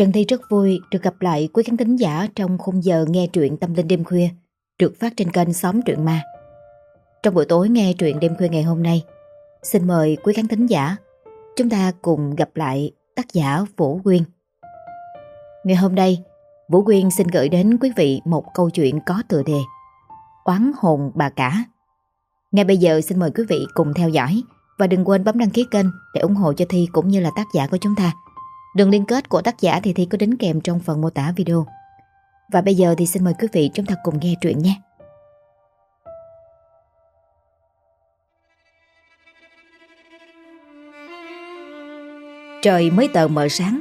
Trần Thi rất vui được gặp lại quý khán thính giả trong khung giờ nghe truyện tâm linh đêm khuya được phát trên kênh Xóm Truyện Ma. Trong buổi tối nghe truyện đêm khuya ngày hôm nay, xin mời quý khán thính giả chúng ta cùng gặp lại tác giả Vũ Quyên. Ngày hôm nay, Vũ Quyên xin gửi đến quý vị một câu chuyện có tựa đề Oán hồn bà cả. Ngay bây giờ xin mời quý vị cùng theo dõi và đừng quên bấm đăng ký kênh để ủng hộ cho Thi cũng như là tác giả của chúng ta. Đường liên kết của tác giả thì Thi có đính kèm trong phần mô tả video. Và bây giờ thì xin mời quý vị chúng ta cùng nghe truyện nhé. Trời mới tờ mờ sáng,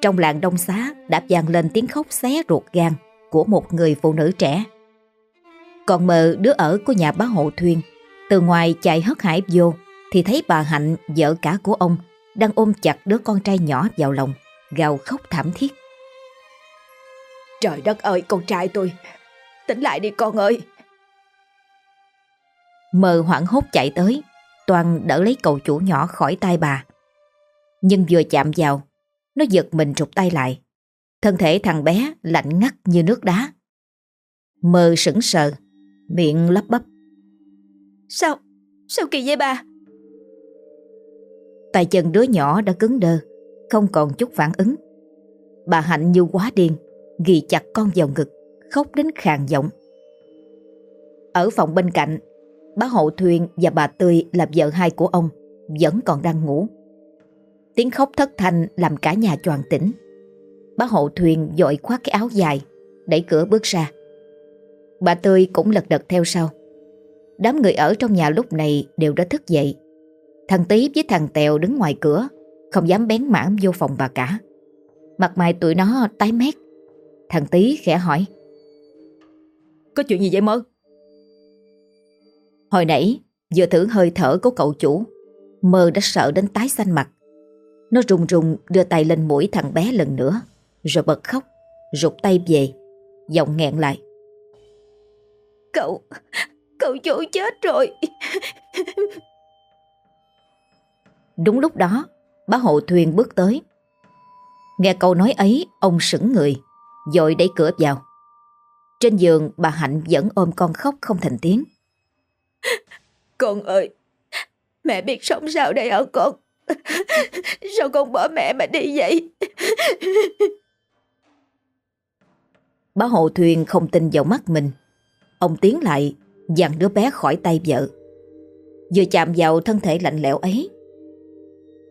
trong làng đông xá đã vang lên tiếng khóc xé ruột gan của một người phụ nữ trẻ. Còn mờ đứa ở của nhà bá hộ thuyền, từ ngoài chạy hớt hải vô thì thấy bà Hạnh, vợ cả của ông, đang ôm chặt đứa con trai nhỏ vào lòng, gào khóc thảm thiết. Trời đất ơi con trai tôi, tỉnh lại đi con ơi. Mờ hoảng hốt chạy tới, toàn đỡ lấy cậu chủ nhỏ khỏi tay bà. Nhưng vừa chạm vào, nó giật mình rụt tay lại. Thân thể thằng bé lạnh ngắt như nước đá. Mờ sững sờ, miệng lắp bắp. Sao? Sao kỳ vậy bà? Tay chân đứa nhỏ đã cứng đơ, không còn chút phản ứng. Bà Hạnh như quá điên, ghi chặt con vào ngực, khóc đến khàn giọng. Ở phòng bên cạnh, bá Hậu Thuyền và bà Tươi là vợ hai của ông, vẫn còn đang ngủ. Tiếng khóc thất thanh làm cả nhà choàng tỉnh. Bá Hậu Thuyền dội khoác cái áo dài, đẩy cửa bước ra. Bà Tươi cũng lật đật theo sau. Đám người ở trong nhà lúc này đều đã thức dậy. Thằng Tí với thằng Tèo đứng ngoài cửa, không dám bén mảng vô phòng bà cả. Mặt mày tụi nó tái mét. Thằng Tí khẽ hỏi. Có chuyện gì vậy mơ? Hồi nãy, vừa thử hơi thở của cậu chủ, mơ đã sợ đến tái xanh mặt. Nó rùng rùng đưa tay lên mũi thằng bé lần nữa, rồi bật khóc, rụt tay về, giọng nghẹn lại. Cậu, cậu chủ chết rồi. Đúng lúc đó, bá hộ thuyền bước tới. Nghe câu nói ấy, ông sững người, dội đẩy cửa vào. Trên giường, bà Hạnh vẫn ôm con khóc không thành tiếng. Con ơi, mẹ biết sống sao đây hả con? Sao con bỏ mẹ mà đi vậy? Bá hộ thuyền không tin vào mắt mình. Ông tiến lại, dặn đứa bé khỏi tay vợ. Vừa chạm vào thân thể lạnh lẽo ấy,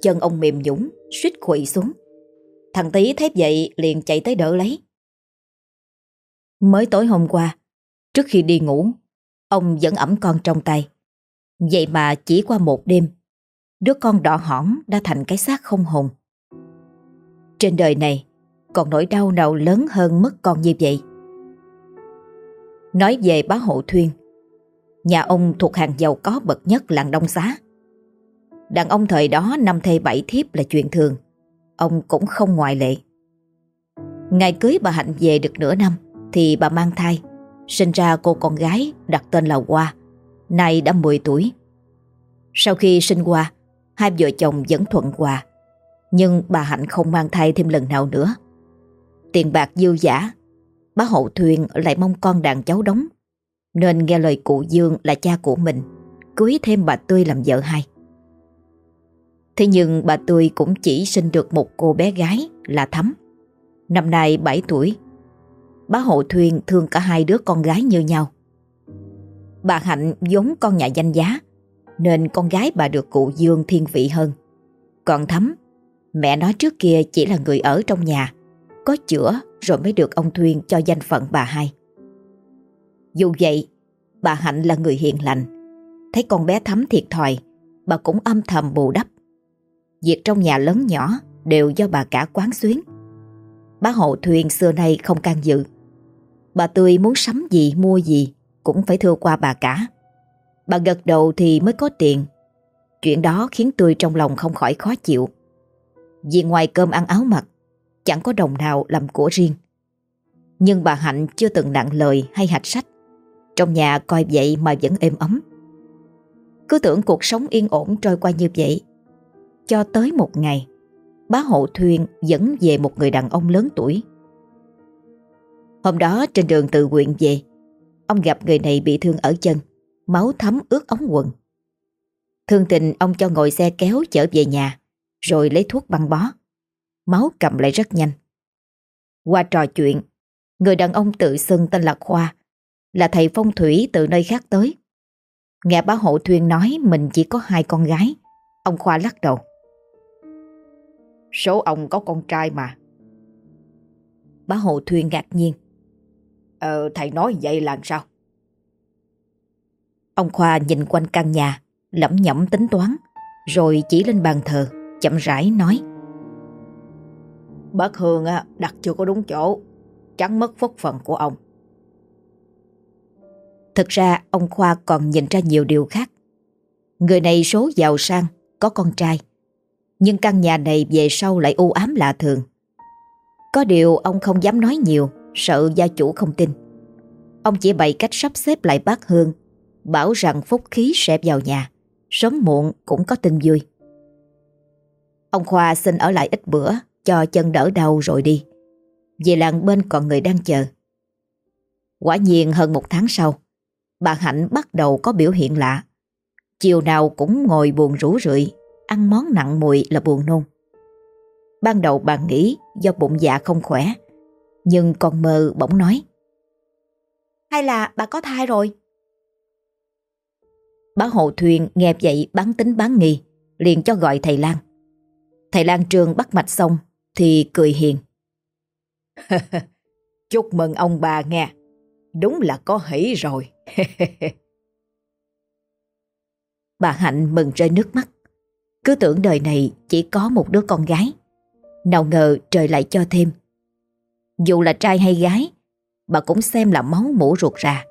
chân ông mềm nhũng, suýt quỵ xuống. Thằng Tý thấy vậy liền chạy tới đỡ lấy. Mới tối hôm qua, trước khi đi ngủ, ông vẫn ẩm con trong tay. Vậy mà chỉ qua một đêm, đứa con đỏ hỏn đã thành cái xác không hồn. Trên đời này, còn nỗi đau nào lớn hơn mất con như vậy. Nói về bá hộ thuyên, nhà ông thuộc hàng giàu có bậc nhất làng Đông Xá. Đàn ông thời đó năm thê bảy thiếp là chuyện thường, ông cũng không ngoại lệ. Ngày cưới bà Hạnh về được nửa năm thì bà mang thai, sinh ra cô con gái đặt tên là Hoa, nay đã 10 tuổi. Sau khi sinh Hoa, hai vợ chồng vẫn thuận hòa, nhưng bà Hạnh không mang thai thêm lần nào nữa. Tiền bạc dư giả, bá hậu thuyền lại mong con đàn cháu đóng, nên nghe lời cụ Dương là cha của mình, cưới thêm bà Tươi làm vợ hai. Thế nhưng bà tôi cũng chỉ sinh được một cô bé gái là Thắm. Năm nay 7 tuổi. Bá hộ thuyền thương cả hai đứa con gái như nhau. Bà Hạnh vốn con nhà danh giá, nên con gái bà được cụ Dương thiên vị hơn. Còn Thắm, mẹ nói trước kia chỉ là người ở trong nhà, có chữa rồi mới được ông Thuyên cho danh phận bà hai. Dù vậy, bà Hạnh là người hiền lành, thấy con bé Thắm thiệt thòi, bà cũng âm thầm bù đắp. Việc trong nhà lớn nhỏ đều do bà cả quán xuyến. Bá hộ thuyền xưa nay không can dự. Bà Tươi muốn sắm gì mua gì cũng phải thưa qua bà cả. Bà gật đầu thì mới có tiền. Chuyện đó khiến Tươi trong lòng không khỏi khó chịu. Vì ngoài cơm ăn áo mặc, chẳng có đồng nào làm của riêng. Nhưng bà Hạnh chưa từng nặng lời hay hạch sách. Trong nhà coi vậy mà vẫn êm ấm. Cứ tưởng cuộc sống yên ổn trôi qua như vậy. Cho tới một ngày, bá hộ thuyền dẫn về một người đàn ông lớn tuổi. Hôm đó trên đường từ huyện về, ông gặp người này bị thương ở chân, máu thấm ướt ống quần. Thương tình ông cho ngồi xe kéo chở về nhà, rồi lấy thuốc băng bó. Máu cầm lại rất nhanh. Qua trò chuyện, người đàn ông tự xưng tên là Khoa, là thầy phong thủy từ nơi khác tới. Nghe bá hộ thuyền nói mình chỉ có hai con gái, ông Khoa lắc đầu. Số ông có con trai mà. Bá hộ thuyền ngạc nhiên. Ờ, thầy nói vậy là sao? Ông Khoa nhìn quanh căn nhà, lẩm nhẩm tính toán, rồi chỉ lên bàn thờ, chậm rãi nói. Bác Hương đặt chưa có đúng chỗ, chắn mất phúc phận của ông. Thực ra ông Khoa còn nhìn ra nhiều điều khác. Người này số giàu sang, có con trai. Nhưng căn nhà này về sau lại u ám lạ thường. Có điều ông không dám nói nhiều, sợ gia chủ không tin. Ông chỉ bày cách sắp xếp lại bát Hương, bảo rằng phúc khí sẽ vào nhà, sớm muộn cũng có tin vui. Ông Khoa xin ở lại ít bữa, cho chân đỡ đau rồi đi. Về làng bên còn người đang chờ. Quả nhiên hơn một tháng sau, bà Hạnh bắt đầu có biểu hiện lạ. Chiều nào cũng ngồi buồn rủ rượi, ăn món nặng mùi là buồn nôn. Ban đầu bà nghĩ do bụng dạ không khỏe, nhưng con mơ bỗng nói. Hay là bà có thai rồi? Bá hộ thuyền nghe vậy bán tính bán nghi, liền cho gọi thầy Lan. Thầy Lan Trường bắt mạch xong thì cười hiền. Chúc mừng ông bà nghe, đúng là có hỷ rồi. bà Hạnh mừng rơi nước mắt. Cứ tưởng đời này chỉ có một đứa con gái. Nào ngờ trời lại cho thêm. Dù là trai hay gái, bà cũng xem là máu mũ ruột ra.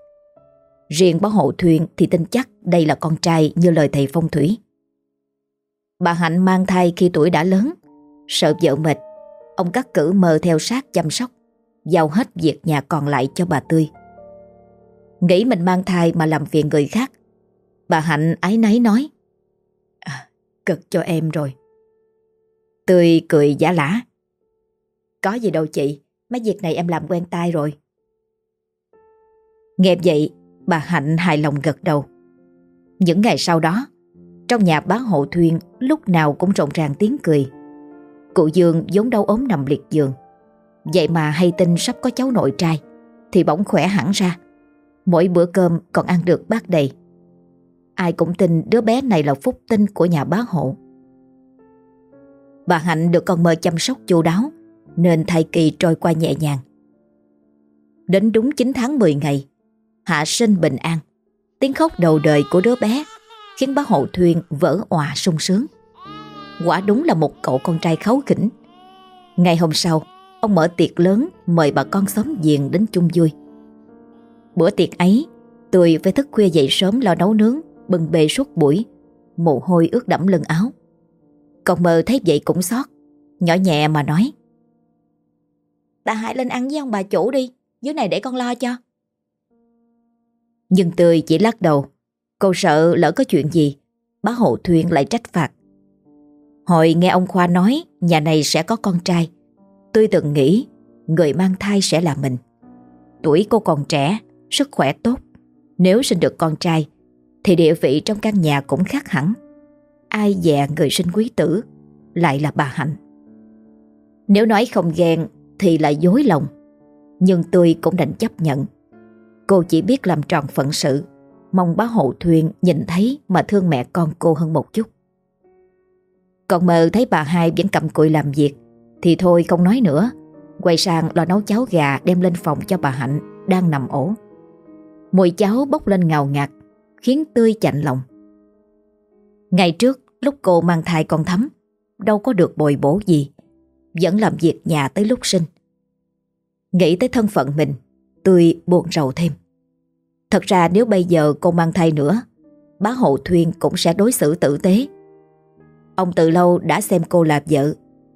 Riêng bá hộ thuyền thì tin chắc đây là con trai như lời thầy phong thủy. Bà Hạnh mang thai khi tuổi đã lớn, sợ vợ mệt, ông cắt cử mờ theo sát chăm sóc, giao hết việc nhà còn lại cho bà Tươi. Nghĩ mình mang thai mà làm phiền người khác, bà Hạnh ái náy nói, cực cho em rồi. Tươi cười giả lả. Có gì đâu chị, mấy việc này em làm quen tay rồi. Nghe vậy, bà Hạnh hài lòng gật đầu. Những ngày sau đó, trong nhà bán hộ thuyền lúc nào cũng rộn ràng tiếng cười. Cụ Dương vốn đau ốm nằm liệt giường. Vậy mà hay tin sắp có cháu nội trai thì bỗng khỏe hẳn ra. Mỗi bữa cơm còn ăn được bát đầy. Ai cũng tin đứa bé này là phúc tinh của nhà bá hộ. Bà Hạnh được con mơ chăm sóc chu đáo nên thai kỳ trôi qua nhẹ nhàng. Đến đúng 9 tháng 10 ngày, Hạ sinh bình an. Tiếng khóc đầu đời của đứa bé khiến bá hộ thuyền vỡ òa sung sướng. Quả đúng là một cậu con trai kháu khỉnh. Ngày hôm sau, ông mở tiệc lớn mời bà con xóm giềng đến chung vui. Bữa tiệc ấy, tôi phải thức khuya dậy sớm lo nấu nướng, bưng bề suốt buổi, mồ hôi ướt đẫm lưng áo. Còn mơ thấy vậy cũng xót, nhỏ nhẹ mà nói. Ta hãy lên ăn với ông bà chủ đi, dưới này để con lo cho. Nhưng Tươi chỉ lắc đầu Cô sợ lỡ có chuyện gì Bá hộ thuyền lại trách phạt Hồi nghe ông Khoa nói Nhà này sẽ có con trai Tươi từng nghĩ Người mang thai sẽ là mình Tuổi cô còn trẻ Sức khỏe tốt Nếu sinh được con trai thì địa vị trong căn nhà cũng khác hẳn. Ai dè người sinh quý tử, Lại là bà Hạnh. Nếu nói không ghen Thì là dối lòng, Nhưng tôi cũng định chấp nhận. Cô chỉ biết làm tròn phận sự, Mong bá hộ thuyền nhìn thấy Mà thương mẹ con cô hơn một chút. Còn mờ thấy bà hai vẫn cầm cụi làm việc, Thì thôi không nói nữa. Quay sang lo nấu cháo gà đem lên phòng cho bà Hạnh, Đang nằm ổ. Mùi cháo bốc lên ngào ngạt Khiến tươi chạnh lòng. Ngày trước, lúc cô mang thai còn thấm Đâu có được bồi bổ gì, Vẫn làm việc nhà tới lúc sinh. Nghĩ tới thân phận mình, Tươi buồn rầu thêm. Thật ra nếu bây giờ cô mang thai nữa, Bá hộ thuyền cũng sẽ đối xử tử tế. Ông từ lâu đã xem cô là vợ,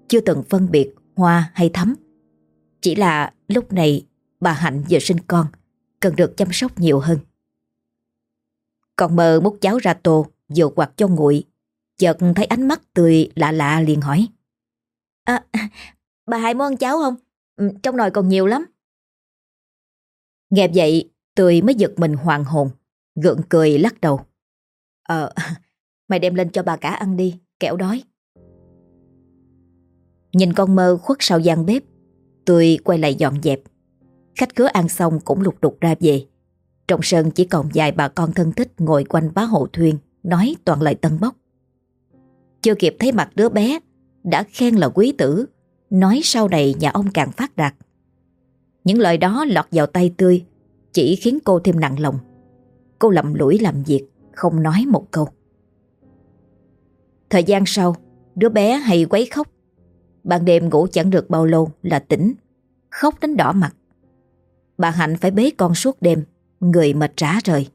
Chưa từng phân biệt hoa hay thấm Chỉ là lúc này bà Hạnh vừa sinh con, Cần được chăm sóc nhiều hơn. Còn mơ múc cháo ra tô Vừa quạt cho nguội Chợt thấy ánh mắt tươi lạ lạ liền hỏi À, bà hai muốn ăn cháo không? Ừ, trong nồi còn nhiều lắm. Nghe vậy, tôi mới giật mình hoàng hồn, gượng cười lắc đầu. Ờ, mày đem lên cho bà cả ăn đi, kẻo đói. Nhìn con mơ khuất sau gian bếp, tôi quay lại dọn dẹp. Khách khứa ăn xong cũng lục đục ra về. Trong sân chỉ còn vài bà con thân thích ngồi quanh bá hộ thuyền, nói toàn lời tân bốc. Chưa kịp thấy mặt đứa bé, đã khen là quý tử, nói sau này nhà ông càng phát đạt. Những lời đó lọt vào tay tươi, chỉ khiến cô thêm nặng lòng. Cô lầm lũi làm việc, không nói một câu. Thời gian sau, đứa bé hay quấy khóc. Ban đêm ngủ chẳng được bao lâu là tỉnh, khóc đến đỏ mặt. Bà Hạnh phải bế con suốt đêm, người mệt rã rời.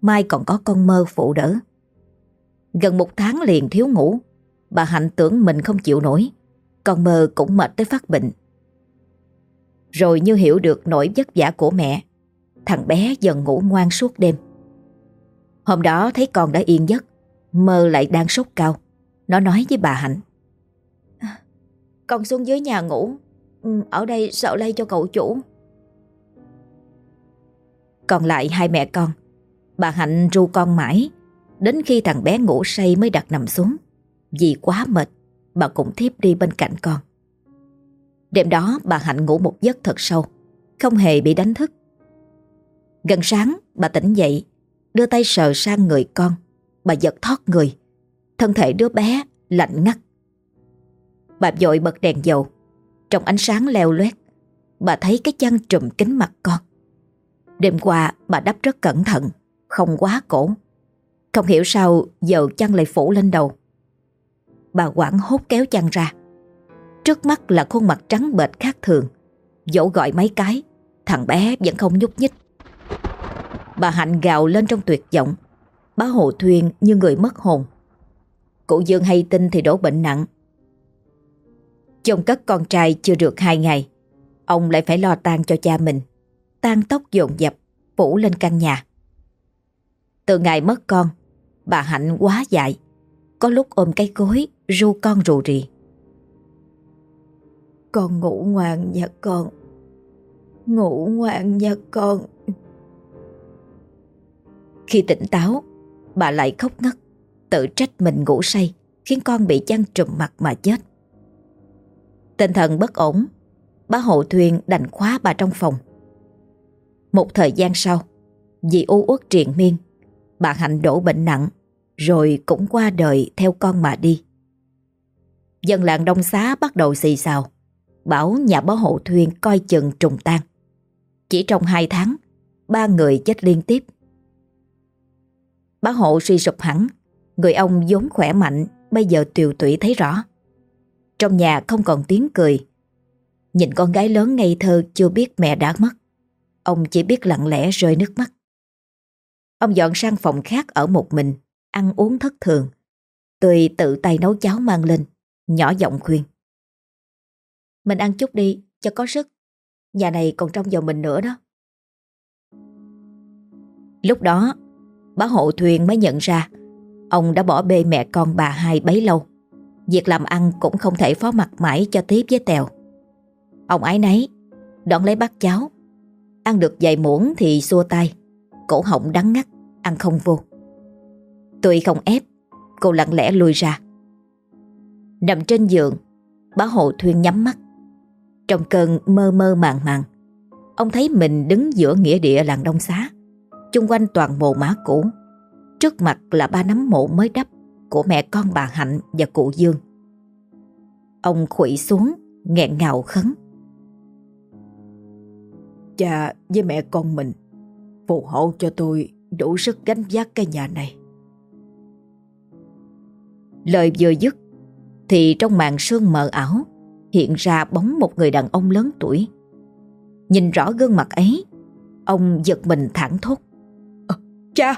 Mai còn có con mơ phụ đỡ. Gần một tháng liền thiếu ngủ, bà Hạnh tưởng mình không chịu nổi. Con mơ cũng mệt tới phát bệnh. Rồi như hiểu được nỗi vất vả của mẹ, thằng bé dần ngủ ngoan suốt đêm. Hôm đó thấy con đã yên giấc, mơ lại đang sốt cao. Nó nói với bà Hạnh. Con xuống dưới nhà ngủ, ừ, ở đây sợ lây cho cậu chủ. Còn lại hai mẹ con, bà Hạnh ru con mãi, đến khi thằng bé ngủ say mới đặt nằm xuống. Vì quá mệt, bà cũng thiếp đi bên cạnh con. Đêm đó bà Hạnh ngủ một giấc thật sâu, không hề bị đánh thức. Gần sáng, bà tỉnh dậy, đưa tay sờ sang người con. Bà giật thoát người, thân thể đứa bé lạnh ngắt. Bà dội bật đèn dầu, trong ánh sáng leo loét, bà thấy cái chăn trùm kính mặt con. Đêm qua bà đắp rất cẩn thận, không quá cổ. Không hiểu sao giờ chăn lại phủ lên đầu. Bà quảng hốt kéo chăn ra. Trước mắt là khuôn mặt trắng bệch khác thường. Dỗ gọi mấy cái, thằng bé vẫn không nhúc nhích. Bà Hạnh gào lên trong tuyệt vọng. Bá hồ thuyền như người mất hồn. Cụ Dương hay tin thì đổ bệnh nặng. Chồng cất con trai chưa được hai ngày. Ông lại phải lo tang cho cha mình. Tang tóc dồn dập, phủ lên căn nhà. Từ ngày mất con, bà Hạnh quá dại. Có lúc ôm cái gối, ru con rù rì. Con ngủ ngoan nha con. Ngủ ngoan nha con. Khi tỉnh táo, bà lại khóc ngất, tự trách mình ngủ say, khiến con bị chăn trùm mặt mà chết. Tinh thần bất ổn, bá hộ thuyền đành khóa bà trong phòng. Một thời gian sau, vì u uất triền miên, bà Hạnh đổ bệnh nặng, rồi cũng qua đời theo con mà đi. Dân làng Đông Xá bắt đầu xì xào, bảo nhà bó hộ thuyền coi chừng trùng tan. Chỉ trong hai tháng, ba người chết liên tiếp. Bá hộ suy sụp hẳn, người ông vốn khỏe mạnh, bây giờ tiều tụy thấy rõ. Trong nhà không còn tiếng cười. Nhìn con gái lớn ngây thơ chưa biết mẹ đã mất. Ông chỉ biết lặng lẽ rơi nước mắt. Ông dọn sang phòng khác ở một mình, ăn uống thất thường. Tùy tự tay nấu cháo mang lên, nhỏ giọng khuyên. Mình ăn chút đi, cho có sức. Nhà này còn trong vào mình nữa đó. Lúc đó, bá hộ thuyền mới nhận ra ông đã bỏ bê mẹ con bà hai bấy lâu. Việc làm ăn cũng không thể phó mặt mãi cho tiếp với Tèo. Ông ái nấy, đón lấy bát cháo. Ăn được vài muỗng thì xua tay, cổ họng đắng ngắt, ăn không vô. Tuy không ép, cô lặng lẽ lùi ra. Nằm trên giường, bá hộ thuyền nhắm mắt. Trong cơn mơ mơ màng màng, ông thấy mình đứng giữa nghĩa địa làng Đông Xá. Chung quanh toàn mồ mã cũ. Trước mặt là ba nắm mộ mới đắp của mẹ con bà Hạnh và cụ Dương. Ông khủy xuống, nghẹn ngào khấn. Cha với mẹ con mình phù hộ cho tôi đủ sức gánh vác cái nhà này. Lời vừa dứt thì trong màn sương mờ ảo hiện ra bóng một người đàn ông lớn tuổi. Nhìn rõ gương mặt ấy, ông giật mình thẳng thốt. À, cha!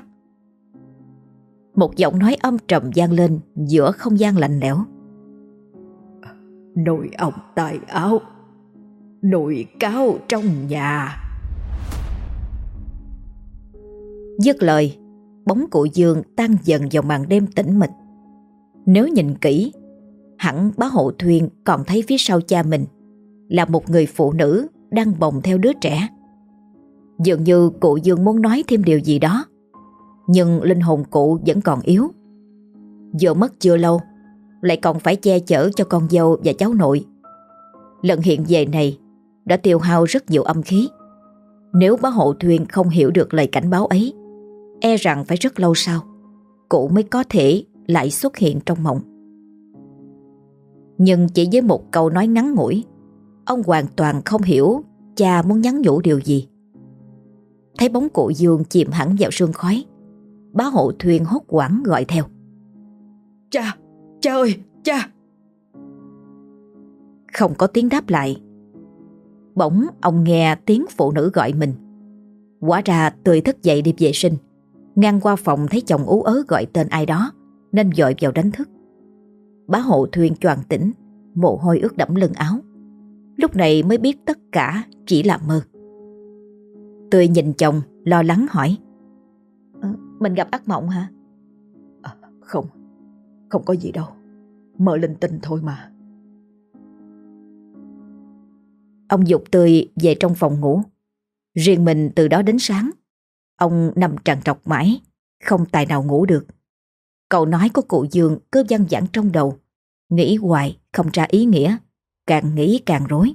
Một giọng nói âm trầm vang lên giữa không gian lạnh lẽo. Nội ông tài áo, nội cáo trong nhà. Dứt lời, bóng cụ dương tan dần vào màn đêm tĩnh mịch. Nếu nhìn kỹ, Hẳn bá hộ thuyền còn thấy phía sau cha mình là một người phụ nữ đang bồng theo đứa trẻ. Dường như cụ Dương muốn nói thêm điều gì đó, nhưng linh hồn cụ vẫn còn yếu. Vừa mất chưa lâu, lại còn phải che chở cho con dâu và cháu nội. Lần hiện về này đã tiêu hao rất nhiều âm khí. Nếu bá hộ thuyền không hiểu được lời cảnh báo ấy, e rằng phải rất lâu sau, cụ mới có thể lại xuất hiện trong mộng. Nhưng chỉ với một câu nói ngắn ngủi, ông hoàn toàn không hiểu cha muốn nhắn nhủ điều gì. Thấy bóng cụ Dương chìm hẳn vào sương khói, bá hộ thuyền hốt quảng gọi theo. Cha, cha ơi, cha! Không có tiếng đáp lại. Bỗng ông nghe tiếng phụ nữ gọi mình. Quả ra tươi thức dậy đi vệ sinh. Ngang qua phòng thấy chồng ú ớ gọi tên ai đó nên dội vào đánh thức. Bá hộ thuyền choàng tỉnh, mồ hôi ướt đẫm lưng áo. Lúc này mới biết tất cả chỉ là mơ. Tươi nhìn chồng, lo lắng hỏi. À, mình gặp ác mộng hả? À, không, không có gì đâu. Mơ linh tinh thôi mà. Ông dục Tươi về trong phòng ngủ. Riêng mình từ đó đến sáng, ông nằm trằn trọc mãi, không tài nào ngủ được. Câu nói của cụ Dương cứ văng vẳng trong đầu, nghĩ hoài không ra ý nghĩa, càng nghĩ càng rối.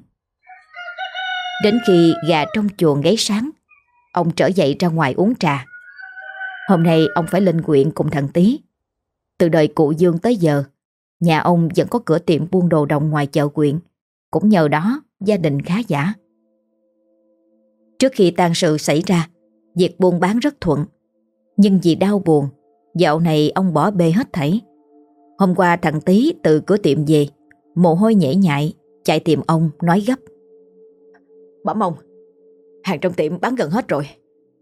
Đến khi gà trong chuồng gáy sáng, ông trở dậy ra ngoài uống trà. Hôm nay ông phải lên quyện cùng thằng Tý. Từ đời cụ Dương tới giờ, nhà ông vẫn có cửa tiệm buôn đồ đồng ngoài chợ quyện. Cũng nhờ đó, gia đình khá giả. Trước khi tang sự xảy ra, việc buôn bán rất thuận. Nhưng vì đau buồn, dạo này ông bỏ bê hết thảy. Hôm qua thằng Tý từ cửa tiệm về, mồ hôi nhễ nhại, chạy tìm ông nói gấp. Bẩm ông, hàng trong tiệm bán gần hết rồi.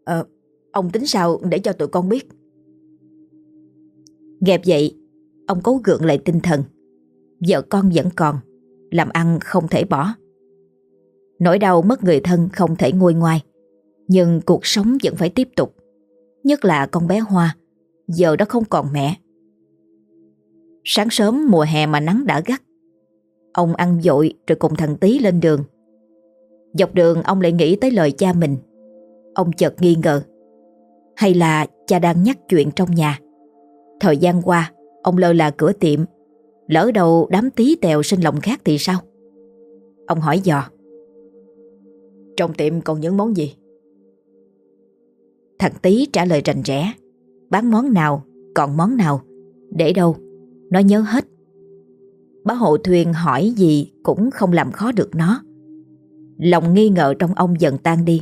Ờ, ông tính sao để cho tụi con biết? Nghe vậy, ông cố gượng lại tinh thần. Vợ con vẫn còn, làm ăn không thể bỏ. Nỗi đau mất người thân không thể nguôi ngoai, nhưng cuộc sống vẫn phải tiếp tục. Nhất là con bé Hoa, giờ đó không còn mẹ. Sáng sớm mùa hè mà nắng đã gắt, ông ăn dội rồi cùng thằng Tý lên đường. Dọc đường ông lại nghĩ tới lời cha mình. Ông chợt nghi ngờ. Hay là cha đang nhắc chuyện trong nhà. Thời gian qua, ông lơ là cửa tiệm. Lỡ đầu đám tí tèo sinh lòng khác thì sao? Ông hỏi dò. Trong tiệm còn những món gì? Thằng Tý trả lời rành rẽ. Bán món nào, còn món nào, để đâu, nó nhớ hết. Bá hộ thuyền hỏi gì cũng không làm khó được nó. Lòng nghi ngờ trong ông dần tan đi.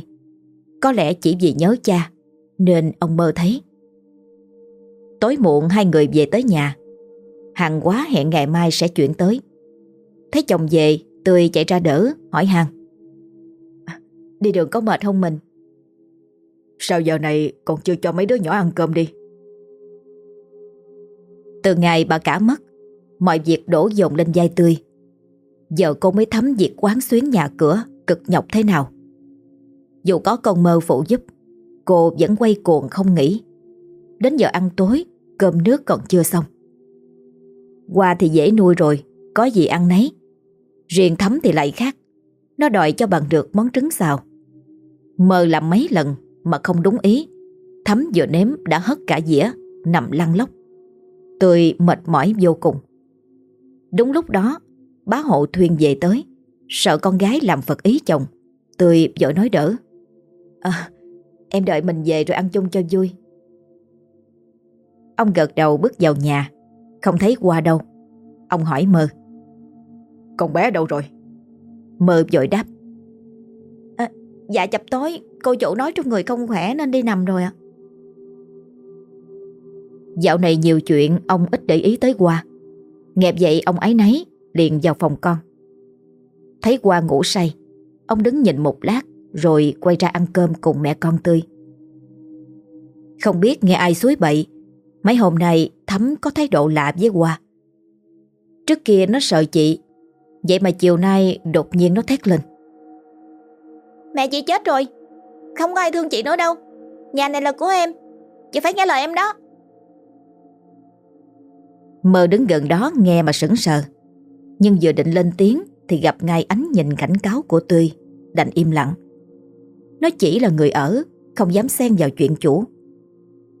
Có lẽ chỉ vì nhớ cha, nên ông mơ thấy. Tối muộn hai người về tới nhà. Hàng quá hẹn ngày mai sẽ chuyển tới. Thấy chồng về, Tươi chạy ra đỡ, hỏi hàng. Đi đường có mệt không mình? Sao giờ này còn chưa cho mấy đứa nhỏ ăn cơm đi? Từ ngày bà cả mất, mọi việc đổ dồn lên vai Tươi. Giờ cô mới thấm việc quán xuyến nhà cửa cực nhọc thế nào. Dù có con mơ phụ giúp, cô vẫn quay cuồng không nghỉ. Đến giờ ăn tối, cơm nước còn chưa xong. Qua thì dễ nuôi rồi, có gì ăn nấy. Riêng thấm thì lại khác. Nó đòi cho bằng được món trứng xào. Mơ làm mấy lần mà không đúng ý. Thấm vừa nếm đã hất cả dĩa, nằm lăn lóc. Tôi mệt mỏi vô cùng. Đúng lúc đó, bá hộ thuyền về tới. Sợ con gái làm phật ý chồng Tươi vội nói đỡ à, Em đợi mình về rồi ăn chung cho vui Ông gật đầu bước vào nhà Không thấy qua đâu Ông hỏi mơ Con bé đâu rồi Mơ vội đáp Dạ chập tối, Cô chủ nói trong người không khỏe nên đi nằm rồi ạ. Dạo này nhiều chuyện, Ông ít để ý tới qua Nghe vậy ông ấy nấy, liền vào phòng con. Thấy qua ngủ say, Ông đứng nhìn một lát, Rồi quay ra ăn cơm cùng mẹ con Tươi. Không biết nghe ai suối bậy, Mấy hôm nay Thắm có thái độ lạ với Hoa. Trước kia nó sợ chị, Vậy mà chiều nay đột nhiên nó thét lên. Mẹ chị chết rồi. Không có ai thương chị nữa đâu. Nhà này là của em. Chị phải nghe lời em đó. Mơ đứng gần đó nghe mà sững sờ. Nhưng vừa định lên tiếng Thì gặp ngay ánh nhìn cảnh cáo của Tươi, Đành im lặng. Nó chỉ là người ở, Không dám xen vào chuyện chủ.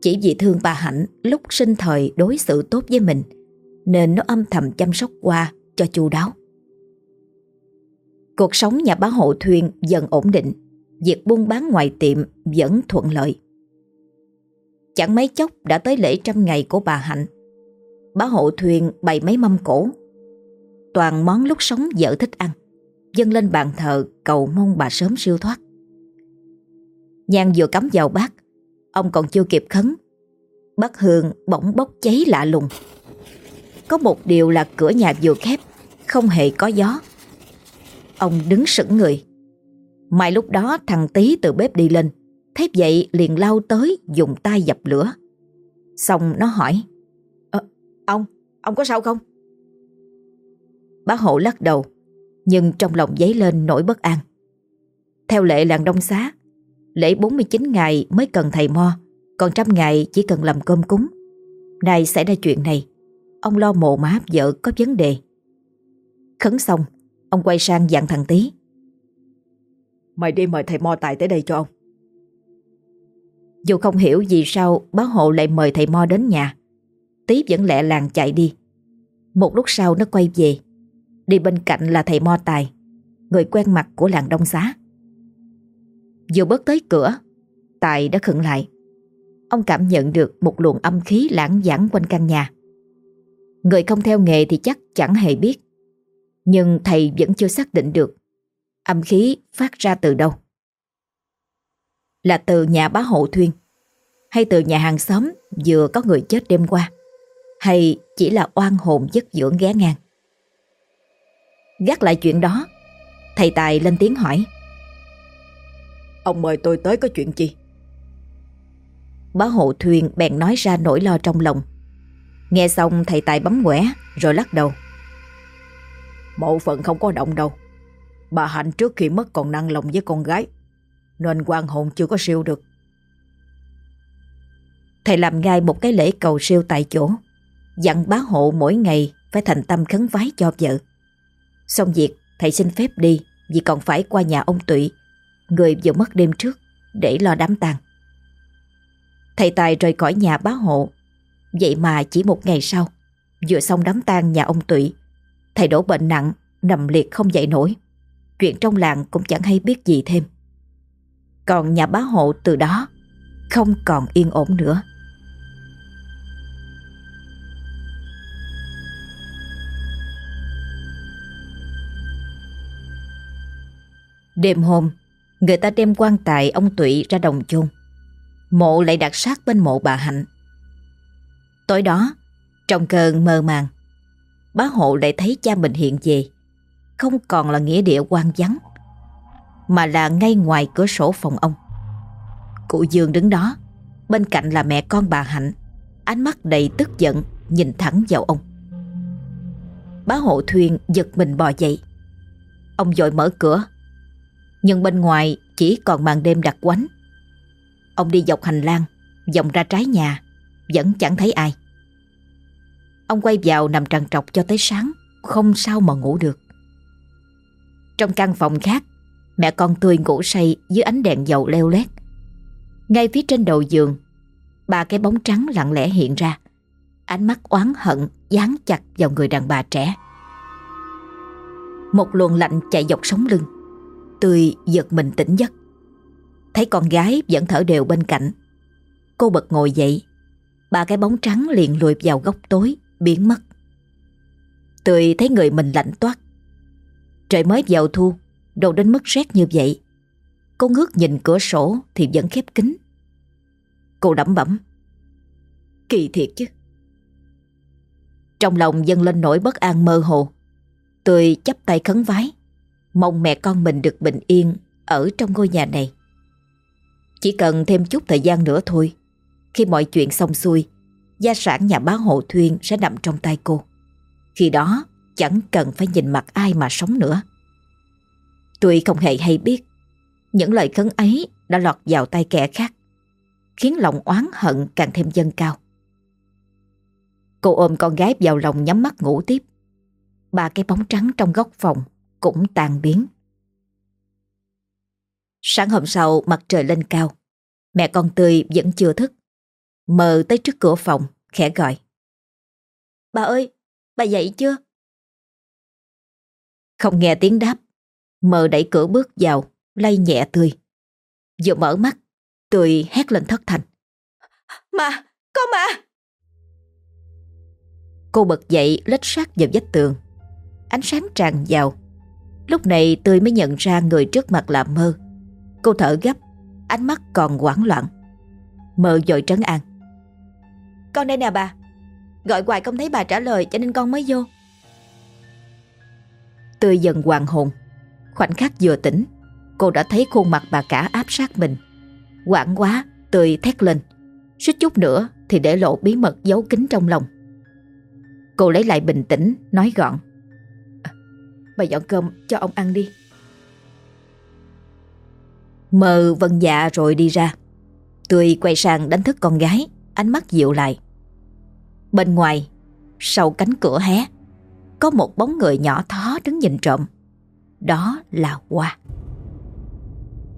Chỉ vì thương bà Hạnh Lúc sinh thời đối xử tốt với mình, Nên nó âm thầm chăm sóc qua Cho chu đáo. Cuộc sống nhà bá hộ thuyền dần ổn định. Việc buôn bán ngoài tiệm vẫn thuận lợi. Chẳng mấy chốc đã tới lễ trăm ngày của bà Hạnh. Bá hộ thuyền bày mấy mâm cổ Toàn món lúc sống vợ thích ăn. Dâng lên bàn thờ cầu mong bà sớm siêu thoát. Nhang vừa cắm vào bát, Ông còn chưa kịp khấn. Bát hương bỗng bốc cháy lạ lùng. Có một điều là cửa nhà vừa khép, Không hề có gió. Ông đứng sững người. Mai lúc đó thằng tí từ bếp đi lên Thấy vậy liền lao tới dùng tay dập lửa. Xong nó hỏi ờ, Ông, ông có sao không? Bá hộ lắc đầu Nhưng trong lòng dấy lên nỗi bất an. Theo lệ làng đông xá Lễ 49 ngày mới cần thầy mo Còn trăm ngày chỉ cần làm cơm cúng. Này xảy ra chuyện này Ông lo mộ má vợ có vấn đề. Khấn xong Ông quay sang dặn thằng Tý. Mày đi mời thầy Mo Tài tới đây cho ông. Dù không hiểu vì sao báo hộ lại mời thầy Mo đến nhà Tí vẫn lẹ làng chạy đi. Một lúc sau nó quay về. Đi bên cạnh là thầy Mo Tài Người quen mặt của làng Đông Xá. Vừa bước tới cửa Tài đã khựng lại. Ông cảm nhận được một luồng âm khí lãng vãng quanh căn nhà. Người không theo nghề thì chắc chẳng hề biết Nhưng thầy vẫn chưa xác định được Âm khí phát ra từ đâu. Là từ nhà bá hộ thuyên Hay từ nhà hàng xóm vừa có người chết đêm qua Hay chỉ là oan hồn giấc dưỡng ghé ngang. Gác lại chuyện đó Thầy Tài lên tiếng hỏi. Ông mời tôi tới có chuyện chi? Bá hộ thuyền bèn nói ra nỗi lo trong lòng. Nghe xong thầy Tài bấm quẻ Rồi lắc đầu Mộ phận không có động đâu. Bà Hạnh trước khi mất còn năng lòng với con gái. Nên quan hồn chưa có siêu được. Thầy làm ngay một cái lễ cầu siêu tại chỗ. Dặn bá hộ mỗi ngày Phải thành tâm khấn vái cho vợ. Xong việc, thầy xin phép đi, Vì còn phải qua nhà ông Tụy. Người vừa mất đêm trước, Để lo đám tang. Thầy Tài rời khỏi nhà bá hộ. Vậy mà chỉ một ngày sau, Vừa xong đám tang nhà ông Tụy Thầy đổ bệnh nặng, Nằm liệt không dậy nổi. Chuyện trong làng cũng chẳng hay biết gì thêm. Còn nhà bá hộ từ đó Không còn yên ổn nữa. Đêm hôm, Người ta đem quan tài ông Tụy ra đồng chôn. Mộ lại đặt sát bên mộ bà Hạnh. Tối đó, Trong cơn mơ màng Bá hộ lại thấy cha mình hiện về. Không còn là nghĩa địa quan vắng, Mà là ngay ngoài cửa sổ phòng ông. Cụ Dương đứng đó, Bên cạnh là mẹ con bà Hạnh, Ánh mắt đầy tức giận, Nhìn thẳng vào ông. Bá hộ thuyền giật mình bò dậy. Ông dội mở cửa, Nhưng bên ngoài chỉ còn màn đêm đặc quánh. Ông đi dọc hành lang, Vòng ra trái nhà, Vẫn chẳng thấy ai. Ông quay vào nằm trằn trọc cho tới sáng, Không sao mà ngủ được. Trong căn phòng khác, Mẹ con tươi ngủ say dưới ánh đèn dầu leo lét. Ngay phía trên đầu giường, Ba cái bóng trắng lặng lẽ hiện ra. Ánh mắt oán hận dán chặt vào người đàn bà trẻ. Một luồng lạnh chạy dọc sống lưng. Tươi giật mình tỉnh giấc. Thấy con gái vẫn thở đều bên cạnh. Cô bật ngồi dậy. Ba cái bóng trắng liền lùi vào góc tối. Biến mất. Tôi thấy người mình lạnh toát. Trời mới vào thu Đồ đến mức rét như vậy. Cô ngước nhìn cửa sổ Thì vẫn khép kín. Cô đẩm bẩm, Kỳ thiệt chứ. Trong lòng dâng lên nỗi bất an mơ hồ, Tôi chắp tay khấn vái, Mong mẹ con mình được bình yên Ở trong ngôi nhà này. Chỉ cần thêm chút thời gian nữa thôi, Khi mọi chuyện xong xuôi Gia sản nhà bá hộ thuyền sẽ nằm trong tay cô. Khi đó chẳng cần phải nhìn mặt ai mà sống nữa. Tuy không hề hay biết Những lời khấn ấy đã lọt vào tay kẻ khác Khiến lòng oán hận càng thêm dâng cao. Cô ôm con gái vào lòng nhắm mắt ngủ tiếp. Ba cái bóng trắng trong góc phòng cũng tan biến. Sáng hôm sau mặt trời lên cao, mẹ con Tươi vẫn chưa thức. Mờ tới trước cửa phòng, khẽ gọi. Bà ơi, bà dậy chưa? Không nghe tiếng đáp, mờ đẩy cửa bước vào, lay nhẹ Tươi. Vừa mở mắt, Tươi hét lên thất thành. Mà, có mà! Cô bật dậy lết sát vào vách tường. Ánh sáng tràn vào. Lúc này Tươi mới nhận ra người trước mặt là mơ. Cô thở gấp, ánh mắt còn hoảng loạn. Mơ dội trấn an. Con đây nè bà. Gọi hoài không thấy bà trả lời cho nên con mới vô. Tươi dần hoàng hồn. Khoảnh khắc vừa tỉnh, cô đã thấy khuôn mặt bà cả áp sát mình. Quảng quá, Tươi thét lên. Suýt chút nữa thì để lộ bí mật giấu kín trong lòng. Cô lấy lại bình tĩnh, nói gọn. À, bà dọn cơm cho ông ăn đi. Mờ vân dạ rồi đi ra. Tươi quay sang đánh thức con gái, ánh mắt dịu lại. Bên ngoài, sau cánh cửa hé, có một bóng người nhỏ thó đứng nhìn trộm. Đó là Hoa.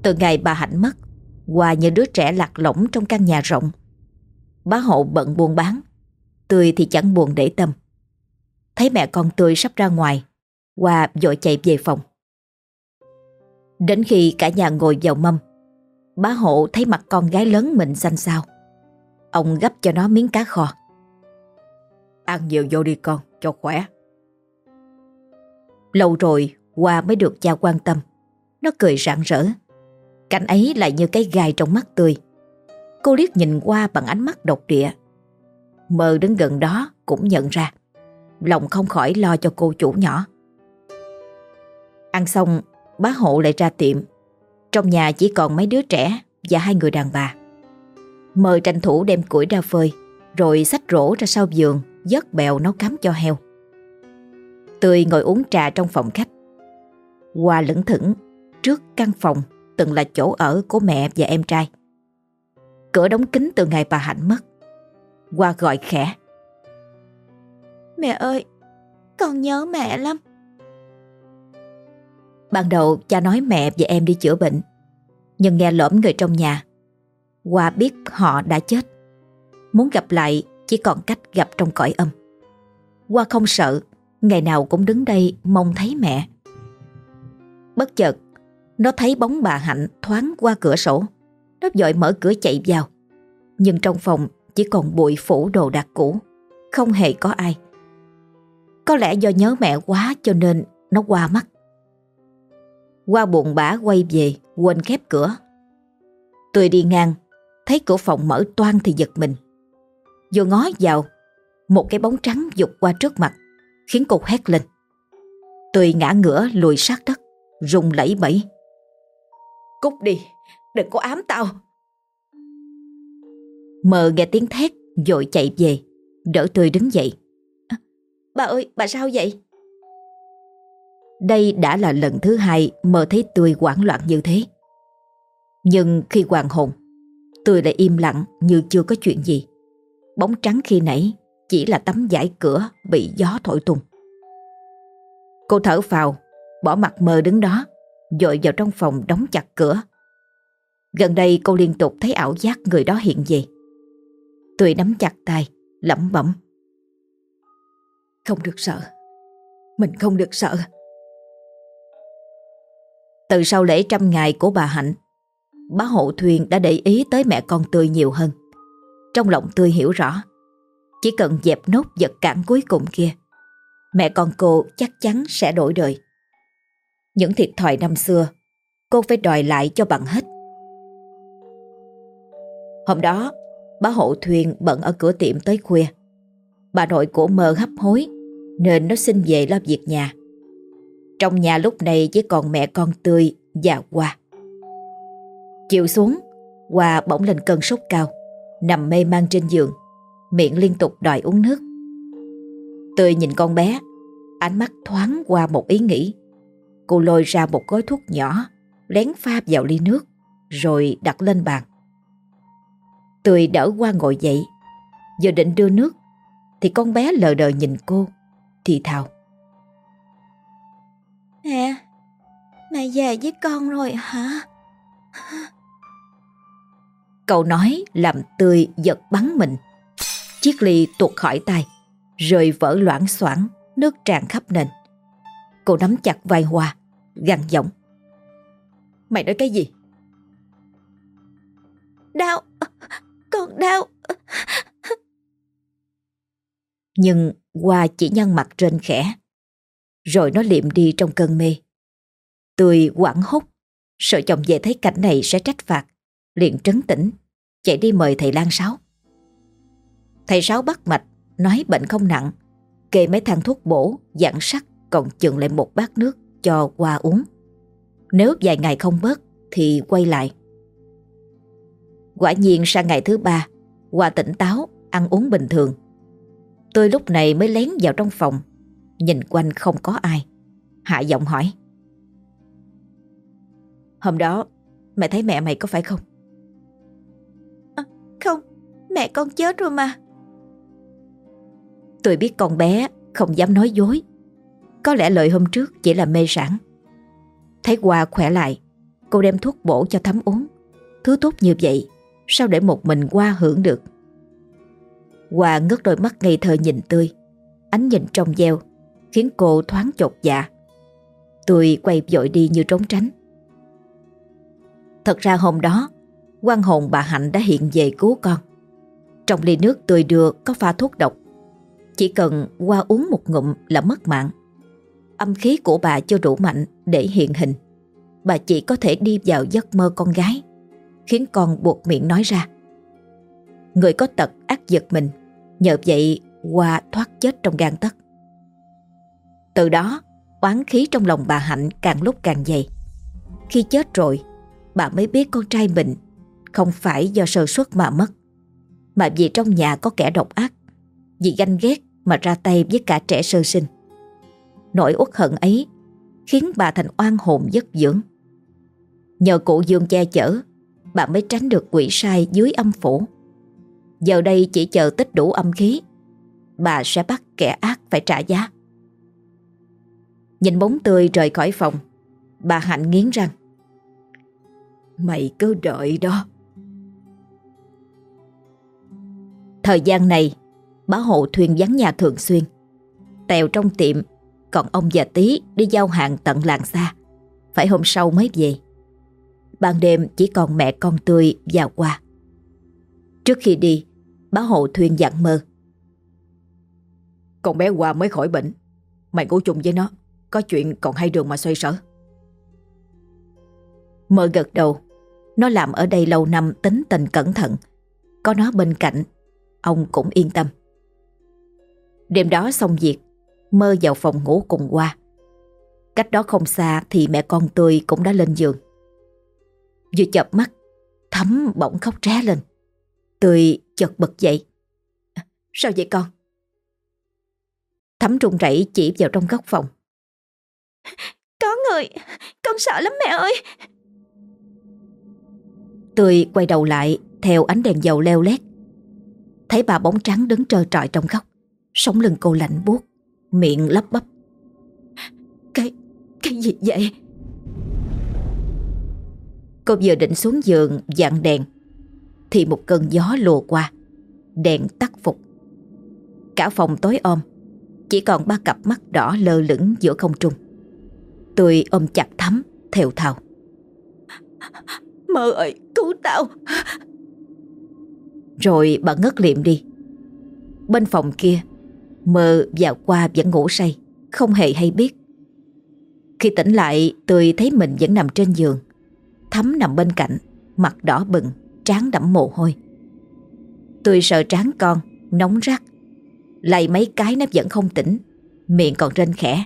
Từ ngày bà Hạnh mất, Hoa như đứa trẻ lạc lõng trong căn nhà rộng. Bá hộ bận buôn bán, Tươi thì chẳng buồn để tâm. Thấy mẹ con Tươi sắp ra ngoài, Hoa vội chạy về phòng. Đến khi cả nhà ngồi vào mâm, bá hộ thấy mặt con gái lớn mình xanh xao. Ông gấp cho nó miếng cá kho. Ăn nhiều vô đi con, cho khỏe. Lâu rồi, Hoa mới được cha quan tâm. Nó cười rạng rỡ. Cảnh ấy lại như cái gai trong mắt tươi. Cô liếc nhìn qua bằng ánh mắt độc địa. Mơ đứng gần đó cũng nhận ra. Lòng không khỏi lo cho cô chủ nhỏ. Ăn xong, bá hộ lại ra tiệm. Trong nhà chỉ còn mấy đứa trẻ và hai người đàn bà. Mời tranh thủ đem củi ra phơi, rồi xách rổ ra sau giường, dớt bèo nấu cắm cho heo. Tươi ngồi uống trà trong phòng khách. Hoa lững thững trước căn phòng từng là chỗ ở của mẹ và em trai. Cửa đóng kín từ ngày bà Hạnh mất. Hoa gọi khẽ. Mẹ ơi, con nhớ mẹ lắm. Ban đầu cha nói mẹ và em đi chữa bệnh Nhưng nghe lõm người trong nhà Hoa biết họ đã chết Muốn gặp lại chỉ còn cách gặp trong cõi âm. Qua không sợ, Ngày nào cũng đứng đây mong thấy mẹ. Bất chợt, Nó thấy bóng bà Hạnh thoáng qua cửa sổ. Nó dội mở cửa chạy vào. Nhưng trong phòng chỉ còn bụi phủ đồ đạc cũ, Không hề có ai. Có lẽ do nhớ mẹ quá cho nên nó qua mắt. Qua buồn bã quay về, Quên khép cửa. Tôi đi ngang, Thấy cửa phòng mở toan thì giật mình. Vừa ngó vào Một cái bóng trắng dục qua trước mặt Khiến cô hét lên. Tôi ngã ngửa lùi sát đất Rung lẫy bẫy Cút đi Đừng có ám tao. Mờ nghe tiếng thét Rồi chạy về Đỡ tôi đứng dậy. À, Bà ơi bà sao vậy? Đây đã là lần thứ hai mơ thấy Tươi hoảng loạn như thế. Nhưng khi hoàng hồn, Tươi lại im lặng như chưa có chuyện gì. Bóng trắng khi nãy chỉ là tấm giải cửa bị gió thổi tung. Cô thở phào, bỏ mặt mơ đứng đó, dội vào trong phòng đóng chặt cửa. Gần đây cô liên tục thấy ảo giác người đó hiện về. Tươi nắm chặt tay, lẩm bẩm. Không được sợ, mình không được sợ. Từ sau lễ trăm ngày của bà Hạnh, bá hộ thuyền đã để ý tới mẹ con Tươi nhiều hơn. Trong lòng Tươi hiểu rõ, chỉ cần dẹp nốt vật cản cuối cùng kia, mẹ con cô chắc chắn sẽ đổi đời. Những thiệt thòi năm xưa, cô phải đòi lại cho bằng hết. Hôm đó, bá hộ thuyền bận ở cửa tiệm tới khuya. Bà nội của mơ hấp hối, nên nó xin về lo việc nhà. Trong nhà lúc này chỉ còn mẹ con tươi và Hoa. Chiều xuống, Hoa bỗng lên cơn sốt cao, nằm mê man trên giường, miệng liên tục đòi uống nước. Tươi nhìn con bé, ánh mắt thoáng qua một ý nghĩ. Cô lôi ra một gói thuốc nhỏ, lén pha vào ly nước, rồi đặt lên bàn. Tươi đỡ qua ngồi dậy, giờ định đưa nước, thì con bé lờ đờ nhìn cô, thì thào. Mẹ, mẹ về với con rồi hả? Câu nói làm tươi giật bắn mình. Chiếc ly tuột khỏi tay, rơi vỡ loãng xoảng, nước tràn khắp nền. Cô nắm chặt vai Hoa, gằn giọng. Mày nói cái gì? Đau, con đau. Nhưng Hoa chỉ nhăn mặt trên khẽ. Rồi nó liệm đi trong cơn mê. Tươi quảng hốt, sợ chồng về thấy cảnh này sẽ trách phạt. Liền trấn tĩnh, chạy đi mời thầy Lan Sáu. Thầy Sáu bắt mạch, nói bệnh không nặng, kê mấy thang thuốc bổ, dặn sắc, còn chừng lại một bát nước cho qua uống. Nếu vài ngày không bớt thì quay lại. Quả nhiên sang ngày thứ ba, qua tỉnh táo, ăn uống bình thường. Tôi lúc này mới lén vào trong phòng, nhìn quanh không có ai. Hạ giọng hỏi. Hôm đó, mẹ thấy mẹ mày có phải không? Mẹ con chết rồi mà. Tôi biết con bé không dám nói dối. Có lẽ lời hôm trước chỉ là mê sản. Thấy Hoa khỏe lại, cô đem thuốc bổ cho thấm uống. Thứ tốt như vậy, sao để một mình Hoa hưởng được? Hoa ngước đôi mắt ngây thơ nhìn tươi, ánh nhìn trong veo, khiến cô thoáng chột dạ. Tôi quay vội đi như trốn tránh. Thật ra hôm đó, quan hồn bà Hạnh đã hiện về cứu con. Trong ly nước tươi đưa có pha thuốc độc. Chỉ cần qua uống một ngụm là mất mạng. Âm khí của bà chưa đủ mạnh để hiện hình. Bà chỉ có thể đi vào giấc mơ con gái, khiến con buộc miệng nói ra. Người có tật ác giật mình, nhờ vậy qua thoát chết trong gan tấc. Từ đó, oán khí trong lòng bà Hạnh càng lúc càng dày. Khi chết rồi, bà mới biết con trai mình không phải do sơ suất mà mất, mà vì trong nhà có kẻ độc ác, vì ganh ghét mà ra tay với cả trẻ sơ sinh. Nỗi uất hận ấy khiến bà thành oan hồn dứt dưỡng. Nhờ cụ Dương che chở, bà mới tránh được quỷ sai dưới âm phủ. Giờ đây chỉ chờ tích đủ âm khí, bà sẽ bắt kẻ ác phải trả giá. Nhìn bóng tươi rời khỏi phòng, bà Hạnh nghiến răng. Mày cứ đợi đó. Thời gian này, bá hộ thuyền vắng nhà thường xuyên. Tèo trong tiệm, còn ông và tí đi giao hàng tận làng xa. Phải hôm sau mới về. Ban đêm chỉ còn mẹ con tươi vào qua. Trước khi đi, bá hộ thuyền dặn mơ. Con bé Hoa mới khỏi bệnh. Mày ngủ chung với nó. Có chuyện còn hai đường mà xoay sở. Mơ gật đầu. Nó làm ở đây lâu năm tính tình cẩn thận. Có nó bên cạnh, ông cũng yên tâm. Đêm đó xong việc, mơ vào phòng ngủ cùng qua. Cách đó không xa thì mẹ con tôi cũng đã lên giường. Vừa chợp mắt, thấm bỗng khóc ré lên. Tôi chợt bật dậy. Sao vậy con? Thấm run rẩy chỉ vào trong góc phòng. Có người, con sợ lắm mẹ ơi. Tươi quay đầu lại theo ánh đèn dầu leo lét. Thấy bà bóng trắng đứng trơ trọi trong góc. Sống lưng cô lạnh buốt, miệng lắp bắp. Cái, cái gì vậy? Cô vừa định xuống giường dặn đèn Thì một cơn gió lùa qua Đèn tắt phục Cả phòng tối om Chỉ còn ba cặp mắt đỏ lơ lửng giữa không trung Tôi ôm chặt thắm Theo thào Mơ ơi cứu tao rồi bà ngất liệm đi. Bên phòng kia Mơ và qua vẫn ngủ say, Không hề hay biết. Khi tỉnh lại, tôi thấy mình vẫn nằm trên giường Thắm nằm bên cạnh, Mặt đỏ bừng, Trán đẫm mồ hôi. Tôi sợ trán con, Nóng rát Lầy mấy cái nó vẫn không tỉnh, Miệng còn rên khẽ.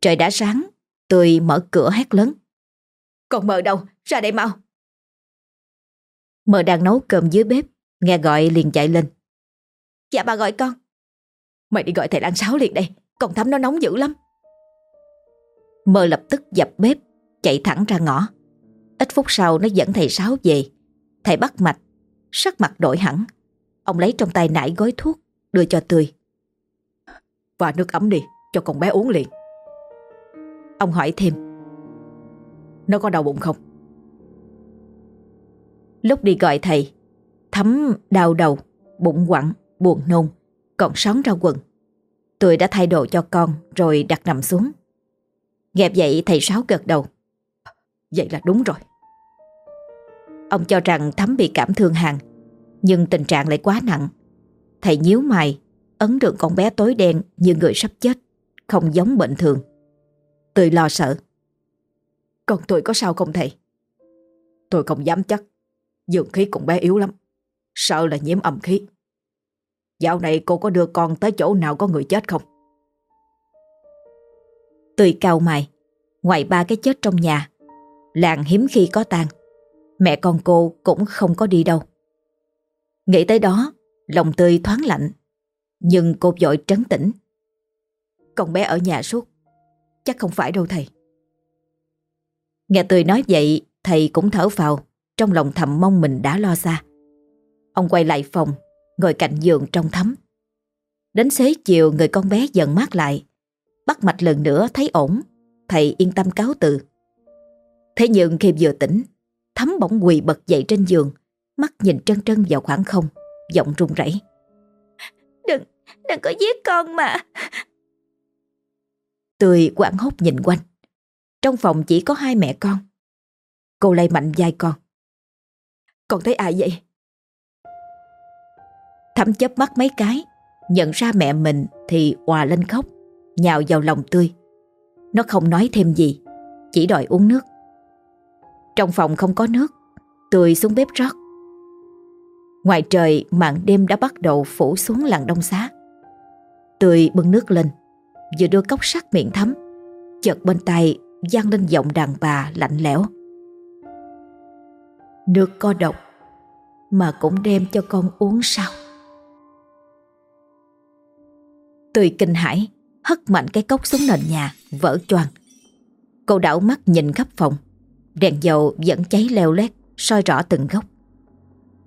Trời đã sáng, Tôi mở cửa hét lớn. Còn mờ đâu, ra đây mau. Mờ đang nấu cơm dưới bếp Nghe gọi liền chạy lên. Dạ bà gọi con. Mày đi gọi thầy Lan Sáu liền đây Còn thắm nó nóng dữ lắm. Mờ lập tức dập bếp Chạy thẳng ra ngõ. Ít phút sau nó dẫn thầy Sáu về. Thầy bắt mạch Sắc mặt đổi hẳn. Ông lấy trong tay nải gói thuốc Đưa cho Tươi. Và nước ấm đi cho con bé uống liền. Ông hỏi thêm. Nó có đau bụng không? Lúc đi gọi thầy Thấm đau đầu, bụng quặn, buồn nôn Còn sóng ra quần. Tôi đã thay đồ cho con Rồi đặt nằm xuống. Nghe vậy thầy Sáu gật đầu. Vậy là đúng rồi. Ông cho rằng Thắm bị cảm thương hàng Nhưng tình trạng lại quá nặng. Thầy nhíu mày Ấn tượng con bé tối đen như người sắp chết Không giống bệnh thường. Tôi lo sợ. Còn tôi có sao không thầy? Tôi không dám chắc. Dương khí cũng bé yếu lắm. Sợ là nhiễm âm khí. Dạo này cô có đưa con tới chỗ nào có người chết không? Tươi cao mày, Ngoài ba cái chết trong nhà, Làng hiếm khi có tang. Mẹ con cô cũng không có đi đâu. Nghĩ tới đó, Lòng tươi thoáng lạnh, Nhưng cô vội trấn tĩnh. Con bé ở nhà suốt, Chắc không phải đâu thầy. Nghe tươi nói vậy, Thầy cũng thở phào. Trong lòng thầm mong mình đã lo xa. Ông quay lại phòng Ngồi cạnh giường trong thấm. Đến xế chiều người con bé dần mát lại. Bắt mạch lần nữa thấy ổn Thầy yên tâm cáo từ. Thế nhưng khi vừa tỉnh Thấm bỗng quỳ bật dậy trên giường Mắt nhìn trân trân vào khoảng không Giọng run rẩy. Đừng, đừng có giết con mà. Tươi quảng hốt nhìn quanh. Trong phòng chỉ có hai mẹ con. Cô lay mạnh vai con con thấy ai vậy? Thấm chớp mắt mấy cái, Nhận ra mẹ mình thì hòa lên khóc, Nhào vào lòng tươi. Nó không nói thêm gì, Chỉ đòi uống nước. Trong phòng không có nước, Tươi xuống bếp rót. Ngoài trời, màn đêm đã bắt đầu phủ xuống làng đông xá. Tươi bưng nước lên, Vừa đưa cốc sắt miệng thấm, Chợt bên tay vang lên giọng đàn bà lạnh lẽo. Nước có độc, Mà cũng đem cho con uống sao? Tùy kinh hãi, Hất mạnh cái cốc xuống nền nhà, Vỡ choàng. Cô đảo mắt nhìn khắp phòng. Đèn dầu vẫn cháy leo lét, soi rõ từng góc.